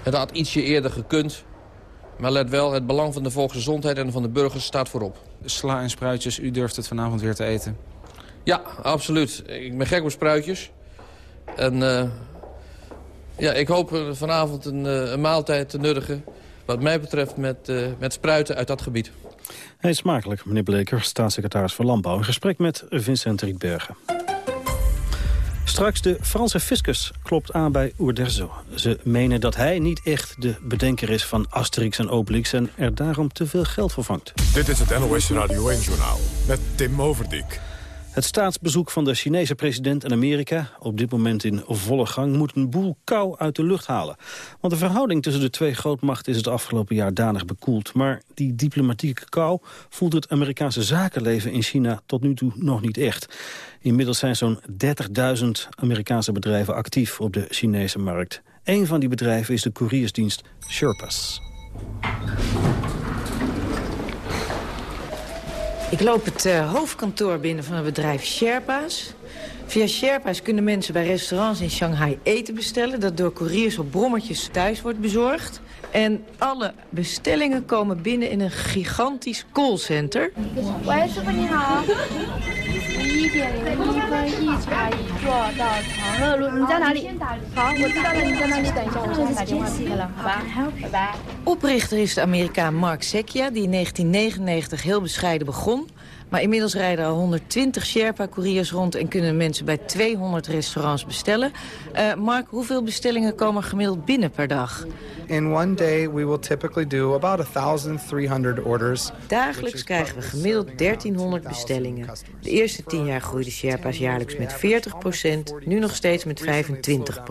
Het had ietsje eerder gekund. Maar let wel, het belang van de volksgezondheid en van de burgers staat voorop. Sla en spruitjes, u durft het vanavond weer te eten? Ja, absoluut. Ik ben gek op spruitjes. En uh, ja, ik hoop vanavond een, eh, een, maaltijd te nuttigen. Wat mij betreft met, uh, met spruiten uit dat gebied. Hij is smakelijk, meneer Bleker, staatssecretaris van Landbouw. In gesprek met Vincent Rietbergen. Straks de Franse fiscus klopt aan bij Oerderzo. Ze menen dat hij niet echt de bedenker is van Asterix en Obelix... en er daarom te veel geld vervangt. Dit is het NOS Radio 1-journaal met Tim Overdijk. Het staatsbezoek van de Chinese president in Amerika, op dit moment in volle gang, moet een boel kou uit de lucht halen. Want de verhouding tussen de twee grootmachten is het afgelopen jaar danig bekoeld. Maar die diplomatieke kou voelt het Amerikaanse zakenleven in China tot nu toe nog niet echt. Inmiddels zijn zo'n 30.000 Amerikaanse bedrijven actief op de Chinese markt. Een van die bedrijven is de couriersdienst Sherpas. Ik loop het uh, hoofdkantoor binnen van het bedrijf Sherpa's. Via Sherpa's kunnen mensen bij restaurants in Shanghai eten bestellen... dat door couriers op brommertjes thuis wordt bezorgd. En alle bestellingen komen binnen in een gigantisch callcenter. Oprichter is de Amerikaan Mark Secchia, die in 1999 heel bescheiden begon... Maar inmiddels rijden er 120 Sherpa-couriers rond... en kunnen mensen bij 200 restaurants bestellen. Uh, Mark, hoeveel bestellingen komen gemiddeld binnen per dag? In one day we will typically do about 1300 orders. Dagelijks krijgen we gemiddeld 1300 bestellingen. De eerste 10 jaar groeiden Sherpa's jaarlijks met 40% nu nog steeds met 25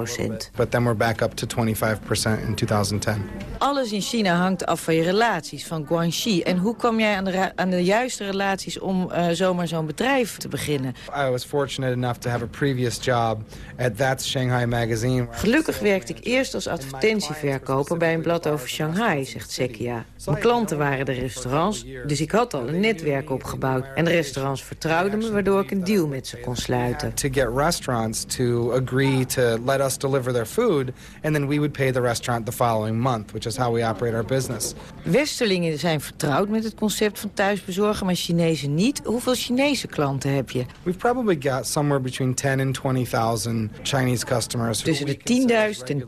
But then we're back up to 25 in 2010. Alles in China hangt af van je relaties, van Guangxi. En hoe kom jij aan de, aan de juiste relaties om uh, zomaar zo'n bedrijf te beginnen? I was fortunate enough to have a previous job at That's Shanghai magazine. Gelukkig werkte ik eerst als advertentieverkoper bij een blad over Shanghai, zegt Sekia. Mijn klanten waren de restaurants, dus ik had al een netwerk opgebouwd. En de restaurants vertrouwden me, waardoor ik een deal met ze kon sluiten. To get restaurants to agree to let us deliver their food, and then we would pay the restaurant the following month, which is how we operate our business. Westerlingen zijn vertrouwd met het concept van thuisbezorgen, maar Chinezen niet. Hoeveel Chinese klanten heb je? We've probably got somewhere between 10 and 20,000 Chinese customers. Tussen de 10.000 en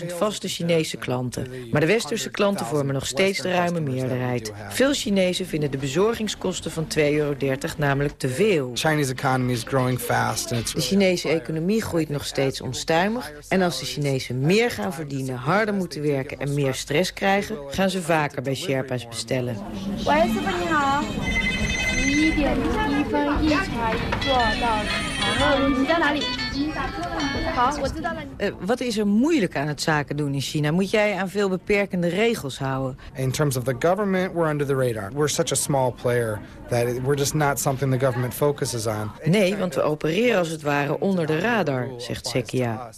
20.000 vaste Chinese klanten. Maar de westerse klanten vormen nog steeds de ruime meerderheid. Veel Chinezen vinden de bezorgingskosten van 2,30 euro namelijk te veel. Chinese economy is growing fast. And it's... De Chinese economie groeit nog steeds onstuimig. En als de Chinezen meer gaan verdienen, harder moeten werken en meer stress krijgen... gaan ze vaker bij Sherpa's bestellen. 十一点一分一才做到长乐路，你在哪里？ Uh, wat is er moeilijk aan het zaken doen in China? Moet jij aan veel beperkende regels houden? In terms of the government, we're under the radar. We're such a small player that we're just not something the government focuses on. Nee, want we opereren als het ware onder de radar, zegt Sekia.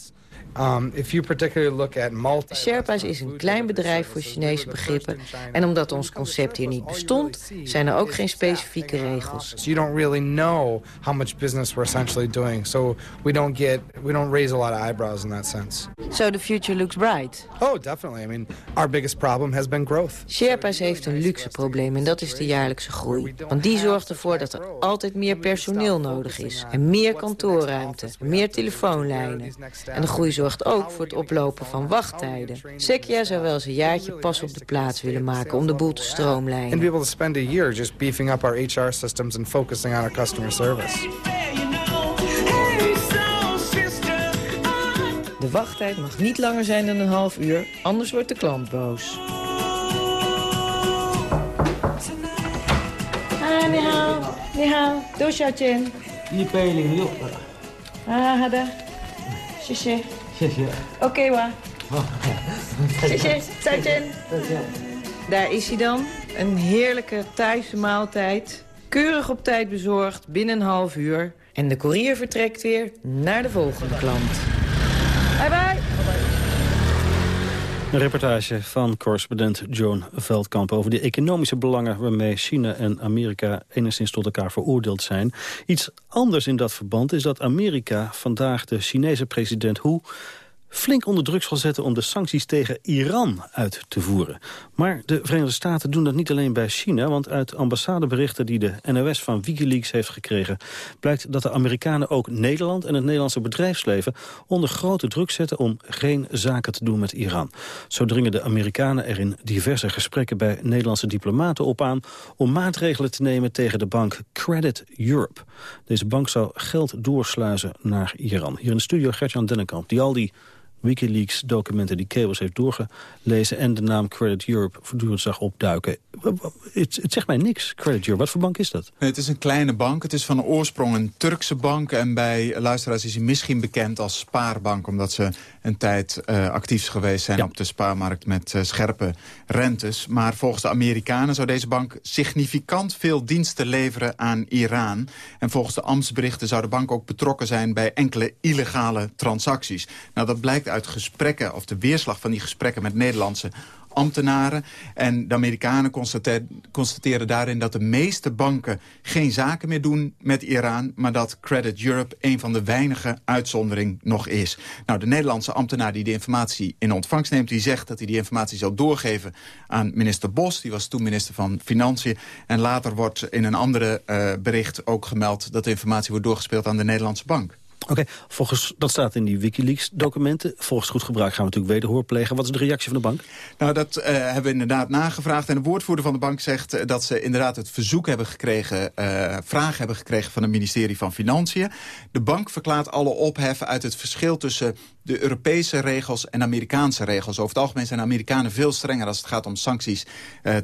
Um, if you particularly look at multi Sherpa's is een klein bedrijf voor Chinese begrippen. En omdat ons concept hier niet bestond, zijn er ook geen specifieke regels. So you don't really know how much business we're essentially doing. So we don't get, we don't raise a lot of eyebrows in that sense. So the future looks bright. Oh, definitely. I mean, our biggest problem has been growth. Sherpa's heeft een luxe probleem en dat is de jaarlijkse groei. Want die zorgt ervoor dat er altijd meer personeel nodig is. En meer kantoorruimte, meer telefoonlijnen. En de groei zorgt zorgt ook voor het oplopen van wachttijden. Sekia zou wel eens een jaartje pas op de plaats willen maken om de boel te stroomlijnen. And be able to spend a year just beefing up our HR systems and focusing on our customer service. De wachttijd mag niet langer zijn dan een half uur, anders wordt de klant boos. Ah, ni hao, ni hao. Ah. Oké, wa. Daar is hij dan. Een heerlijke Thaise maaltijd. Keurig op tijd bezorgd, binnen een half uur. En de koerier vertrekt weer naar de volgende klant. Bye bye. Een reportage van correspondent Joan Veldkamp over de economische belangen waarmee China en Amerika enigszins tot elkaar veroordeeld zijn. Iets anders in dat verband is dat Amerika vandaag de Chinese president Hu flink onder druk zal zetten om de sancties tegen Iran uit te voeren. Maar de Verenigde Staten doen dat niet alleen bij China... want uit ambassadeberichten die de NOS van Wikileaks heeft gekregen... blijkt dat de Amerikanen ook Nederland en het Nederlandse bedrijfsleven... onder grote druk zetten om geen zaken te doen met Iran. Zo dringen de Amerikanen er in diverse gesprekken bij Nederlandse diplomaten op aan... om maatregelen te nemen tegen de bank Credit Europe. Deze bank zou geld doorsluizen naar Iran. Hier in de studio Gertjan Dennekamp, die al die Wikileaks-documenten die Cables heeft doorgelezen... en de naam Credit Europe voortdurend zag opduiken. Het, het, zegt mij niks, Credit Europe. Wat voor bank is dat? het is een kleine bank. Het is van oorsprong een Turkse bank. En bij luisteraars is hij misschien bekend als spaarbank... omdat ze een tijd uh, actief geweest zijn op de spaarmarkt... met uh, scherpe rentes. Maar volgens de Amerikanen zou deze bank significant veel diensten leveren aan Iran. En volgens de ambtsberichten zou de bank ook betrokken zijn... bij enkele illegale transacties. Nou, dat blijkt uit gesprekken, of de weerslag van die gesprekken met Nederlandse ambtenaren. En de Amerikanen constateren daarin dat de meeste banken geen zaken meer doen met Iran... maar dat Credit Europe een van de weinige uitzonderingen nog is. Nou, de Nederlandse ambtenaar die de informatie in ontvangst neemt... die zegt dat hij die informatie zal doorgeven aan minister Bos. Die was toen minister van Financiën. En later wordt in een andere uh, bericht ook gemeld... dat de informatie wordt doorgespeeld aan de Nederlandse bank. Oké, volgens dat staat in die Wikileaks-documenten. Volgens goed gebruik gaan we natuurlijk wederhoor plegen. Wat is de reactie van de bank? Nou, dat uh, hebben we inderdaad nagevraagd. En de woordvoerder van de bank zegt uh, dat ze inderdaad het verzoek hebben gekregen... Uh, vragen hebben gekregen van het ministerie van Financiën. De bank verklaart alle opheffen uit het verschil tussen de Europese regels en Amerikaanse regels. Over het algemeen zijn Amerikanen veel strenger als het gaat om sancties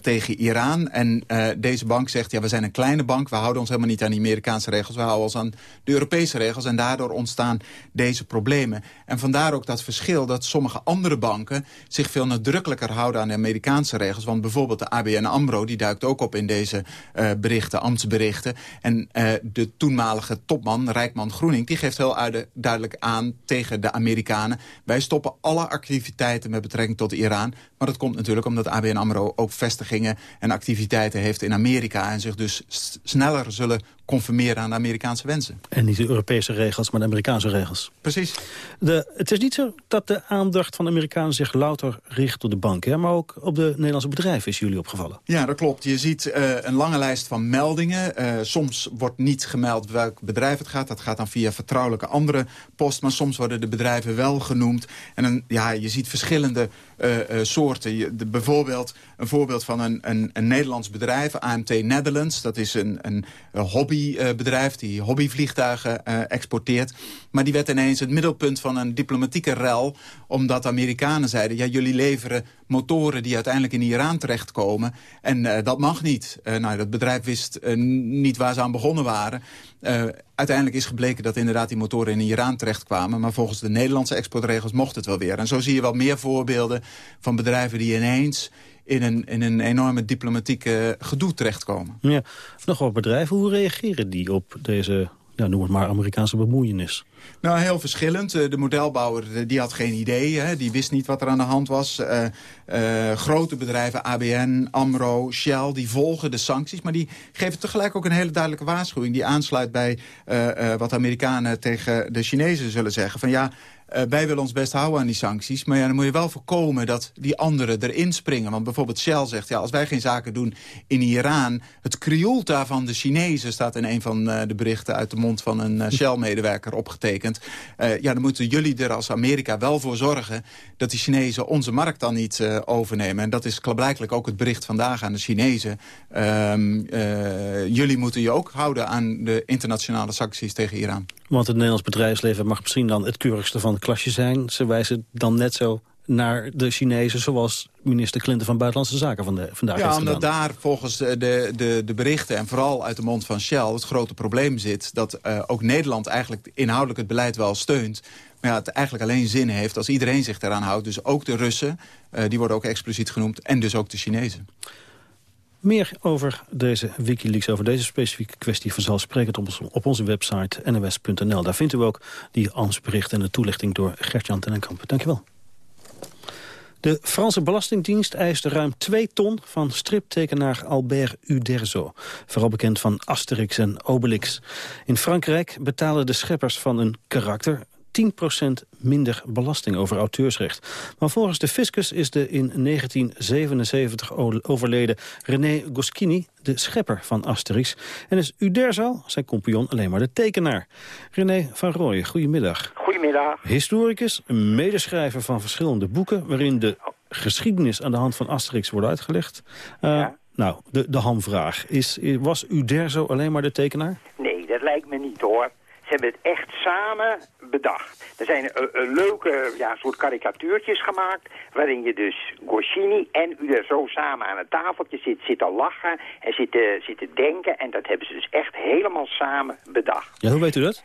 tegen Iran. En deze bank zegt, ja, we zijn een kleine bank, we houden ons helemaal niet aan die Amerikaanse regels, we houden ons aan de Europese regels. En daardoor ontstaan deze problemen. En vandaar ook dat verschil dat sommige andere banken zich veel nadrukkelijker houden aan de Amerikaanse regels. Want bijvoorbeeld de ABN AMRO, die duikt ook op in deze uh, berichten, ambtsberichten. En de toenmalige topman, Rijkman Groening, die geeft heel duidelijk aan tegen de Amerikanen wij stoppen alle activiteiten met betrekking tot Iran. Maar dat komt natuurlijk omdat ABN AMRO ook vestigingen en activiteiten heeft in Amerika. En zich dus sneller zullen conformeren aan de Amerikaanse wensen. En niet de Europese regels, maar de Amerikaanse regels. Precies. De, het is niet zo dat de aandacht van de Amerikanen zich louter richt op de banken. Maar ook op de Nederlandse bedrijven is jullie opgevallen. Ja, dat klopt. Je ziet uh, een lange lijst van meldingen. Uh, soms wordt niet gemeld welk bedrijf het gaat. Dat gaat dan via vertrouwelijke andere post. Maar soms worden de bedrijven wel genoemd. En een, ja, je ziet verschillende uh, soorten. Je, de, bijvoorbeeld een voorbeeld van een, een, een Nederlands bedrijf, AMT Netherlands. Dat is een, een hobby hobbybedrijf die hobbyvliegtuigen exporteert. Maar die werd ineens het middelpunt van een diplomatieke rel... omdat Amerikanen zeiden, ja, jullie leveren motoren die uiteindelijk in Iran terechtkomen. En dat mag niet. nou, dat bedrijf wist niet waar ze aan begonnen waren. uiteindelijk is gebleken dat inderdaad die motoren in Iran terechtkwamen. Maar volgens de Nederlandse exportregels mocht het wel weer. En zo zie je wel meer voorbeelden van bedrijven die ineens in een, in een enorme diplomatieke gedoe terechtkomen. Ja, nog wat bedrijven, hoe reageren die op deze, ja, noem het maar, Amerikaanse bemoeienis? Nou, heel verschillend. Eh, de modelbouwer eh, die had geen idee. Hè. Die wist niet wat er aan de hand was. Uh, uh, grote bedrijven, ABN, AMRO, Shell, die volgen de sancties. Maar die geven tegelijk ook een hele duidelijke waarschuwing. Die aansluit bij uh, wat Amerikanen tegen de Chinezen zullen zeggen. Van ja, uh, wij willen ons best houden aan die sancties. Maar ja, dan moet je wel voorkomen dat die anderen erin springen. Want bijvoorbeeld Shell zegt, ja, als wij geen zaken doen in Iran... het krioelt daar van de Chinezen, staat in een van uh, de berichten... uit de mond van een uh, Shell-medewerker opgetekend. ja, dan moeten jullie er als Amerika wel voor zorgen... dat die Chinezen onze markt dan niet overnemen. En dat is klaarblijkelijk ook het bericht vandaag aan de Chinezen. Um, jullie moeten je ook houden aan de internationale sancties tegen Iran. Want het Nederlands bedrijfsleven mag misschien dan het keurigste van klasje zijn. Ze wijzen dan net zo naar de Chinezen... zoals minister Clinton van Buitenlandse Zaken van de, vandaag ja, omdat daar volgens de, de, de berichten... en vooral uit de mond van Shell het grote probleem zit... dat uh, ook Nederland eigenlijk inhoudelijk het beleid wel steunt... maar ja, het eigenlijk alleen zin heeft als iedereen zich eraan houdt. Dus ook de Russen, uh, die worden ook expliciet genoemd... en dus ook de Chinezen. Meer over deze Wikileaks, over deze specifieke kwestie... vanzelfsprekend op, op onze website nws.nl. Daar vindt u ook die ambtsbericht en de toelichting door Gertjan Tenenkamp. Dankjewel. De Franse Belastingdienst eist ruim 2 ton van striptekenaar Albert Uderzo. Vooral bekend van Asterix en Obelix. In Frankrijk betalen de scheppers van een karakter 10% minder belasting over auteursrecht. Maar volgens de fiscus is de in 1977 overleden René Goscinny de schepper van Asterix. En is Uderzo, zijn compagnon, alleen maar de tekenaar. René van Rooyen, goedemiddag. Goedemiddag. Historicus, medeschrijver van verschillende boeken... waarin de geschiedenis aan de hand van Asterix wordt uitgelegd. Uh, ja. Nou, de, de hamvraag. Is, was Uderzo alleen maar de tekenaar? Nee, dat lijkt me niet hoor. Hebben het echt samen bedacht. Er zijn uh, leuke ja, soort karikatuurtjes gemaakt... waarin je dus Goscinny en u er zo samen aan het tafeltje zit, zit te lachen... en zit te, zit te denken. En dat hebben ze dus echt helemaal samen bedacht. Ja, hoe weet u dat?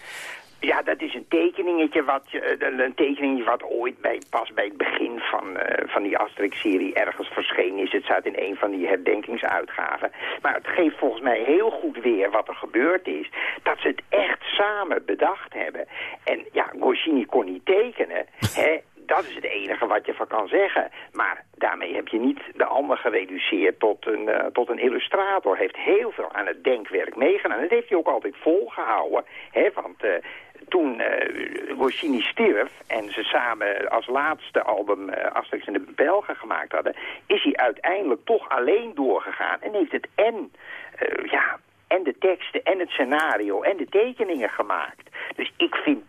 Ja, dat is een tekeningetje wat, een tekeningetje wat ooit bij, pas bij het begin van, uh, van die Asterix-serie ergens verschenen is. Het staat in een van die herdenkingsuitgaven. Maar het geeft volgens mij heel goed weer wat er gebeurd is. Dat ze het echt samen bedacht hebben. En ja, Goscinny kon niet tekenen. hè, dat is het enige wat je van kan zeggen. Maar daarmee heb je niet de ander gereduceerd tot een, uh, tot een illustrator. Heeft heel veel aan het denkwerk meegedaan. Dat heeft hij ook altijd volgehouden. Hè, want uh, toen uh, Goscinny stierf en ze samen als laatste album uh, Asterix de Belgen gemaakt hadden... is hij uiteindelijk toch alleen doorgegaan en heeft het en... Ja, en de teksten en het scenario en de tekeningen gemaakt. Dus ik vind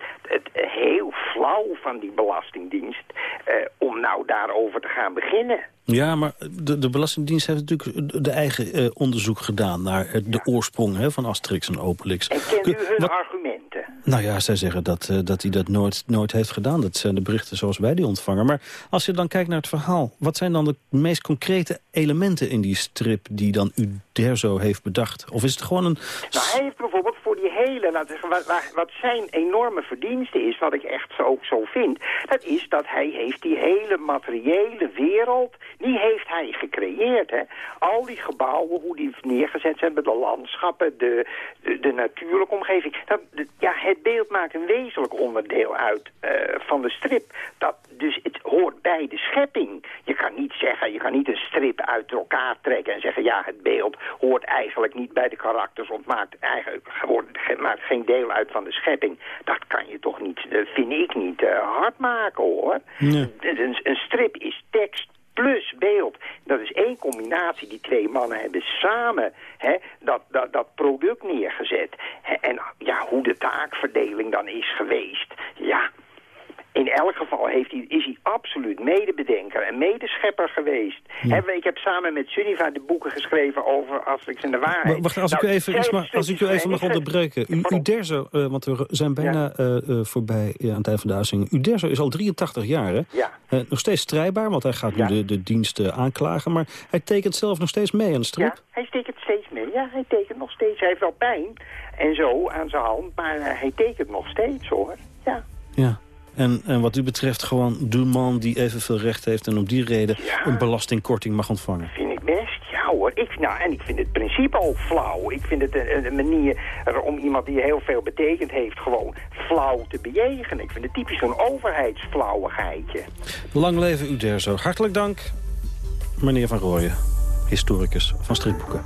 flauw van die Belastingdienst uh, om nou daarover te gaan beginnen. Ja, maar de, de Belastingdienst heeft natuurlijk de eigen uh, onderzoek gedaan... naar de ja. oorsprong hè, van Asterix en Obelix. En kent u hun Wat... argumenten? Nou ja, zij zeggen dat, uh, dat hij dat nooit, nooit heeft gedaan. Dat zijn de berichten zoals wij die ontvangen. Maar als je dan kijkt naar het verhaal... wat zijn dan de meest concrete elementen in die strip... die dan Uderzo heeft bedacht? Of is het gewoon een... Nou, hij heeft bijvoorbeeld voor die hele... Laten zeggen, wat, zijn enorme verdienste is, wat ik echt zo, ook zo vind... dat is dat hij heeft die hele materiële wereld... die heeft hij gecreëerd. Hè? Al die gebouwen, hoe die neergezet zijn... de landschappen, de, de, natuurlijke omgeving... Dat, ja, het beeld maakt een wezenlijk onderdeel uit uh, van de strip. Dat, dus het hoort bij de schepping. Je kan niet zeggen, je kan niet een strip uit elkaar trekken en zeggen... ja, het beeld hoort eigenlijk niet bij de karakters... want maakt, eigenlijk, hoort, maakt geen deel uit van de schepping. Dat kan je toch niet, dat vind ik niet, uh, hard maken, hoor. Nee. Een, een strip is tekst plus beeld. Dat is één combinatie. Die twee mannen hebben samen hè, dat, dat, dat product neergezet. En ja, hoe de taakverdeling dan is geweest, ja... In elk geval heeft hij, is hij absoluut medebedenker en medeschepper geweest. He, ik heb samen met Sunniva de boeken geschreven over Asterix en de waarheid. Wacht, als, ik, u Nou, even, Isma, als ik u even mag onderbreken. U, Uderzo, eh, want we zijn bijna eh, eh, voorbij ja, aan het eind van de uitzending. Uderzo is al 83 jaar, hè? Ja. Nog steeds strijdbaar, want hij gaat nu de, de dienst eh, aanklagen. Maar hij tekent zelf nog steeds mee aan de strip. Ja, hij tekent steeds mee. Ja, hij tekent nog steeds. Hij heeft wel pijn en zo aan zijn hand, maar hij tekent nog steeds hoor. Ja. Ja. En, en wat u betreft gewoon de man die evenveel recht heeft... en om die reden een belastingkorting mag ontvangen. Vind ik best, ja hoor. Ik, nou, en ik vind het principe ook flauw. Ik vind het een, een manier om iemand die heel veel betekend heeft... gewoon flauw te bejegenen. Ik vind het typisch zo'n overheidsflauwigheidje. Lang leven Uderzo. Hartelijk dank, meneer Van Rooyen. Historicus van stripboeken.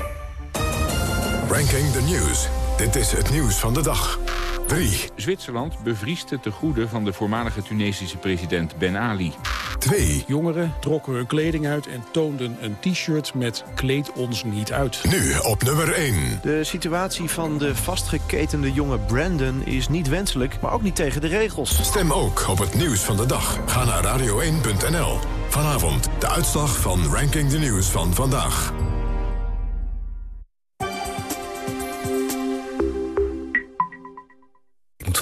Ranking the News. Dit is het nieuws van de dag. 3. Zwitserland bevriest het tegoeden van de voormalige Tunesische president Ben Ali. 2. Jongeren trokken hun kleding uit en toonden een t-shirt met kleed ons niet uit. Nu op nummer 1. De situatie van de vastgeketende jonge Brandon is niet wenselijk, maar ook niet tegen de regels. Stem ook op het nieuws van de dag. Ga naar radio1.nl. Vanavond de uitslag van Ranking the News van vandaag.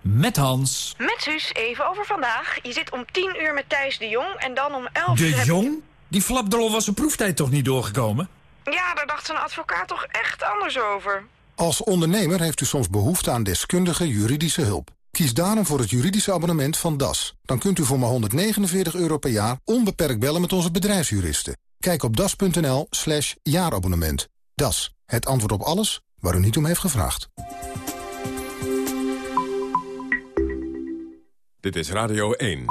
Met Hans. Met Suus, even over vandaag. Je zit om 10 uur met Thijs de Jong en dan om 11 De uur... heb- Jong? Die flapdrol was zijn proeftijd toch niet doorgekomen? Ja, daar dacht zijn advocaat toch echt anders over. Als ondernemer heeft u soms behoefte aan deskundige juridische hulp. Kies daarom voor het juridische abonnement van DAS. Dan kunt u voor maar 149 euro per jaar onbeperkt bellen met onze bedrijfsjuristen. Kijk op das.nl slash jaarabonnement. DAS, het antwoord op alles waar u niet om heeft gevraagd. Dit is Radio 1.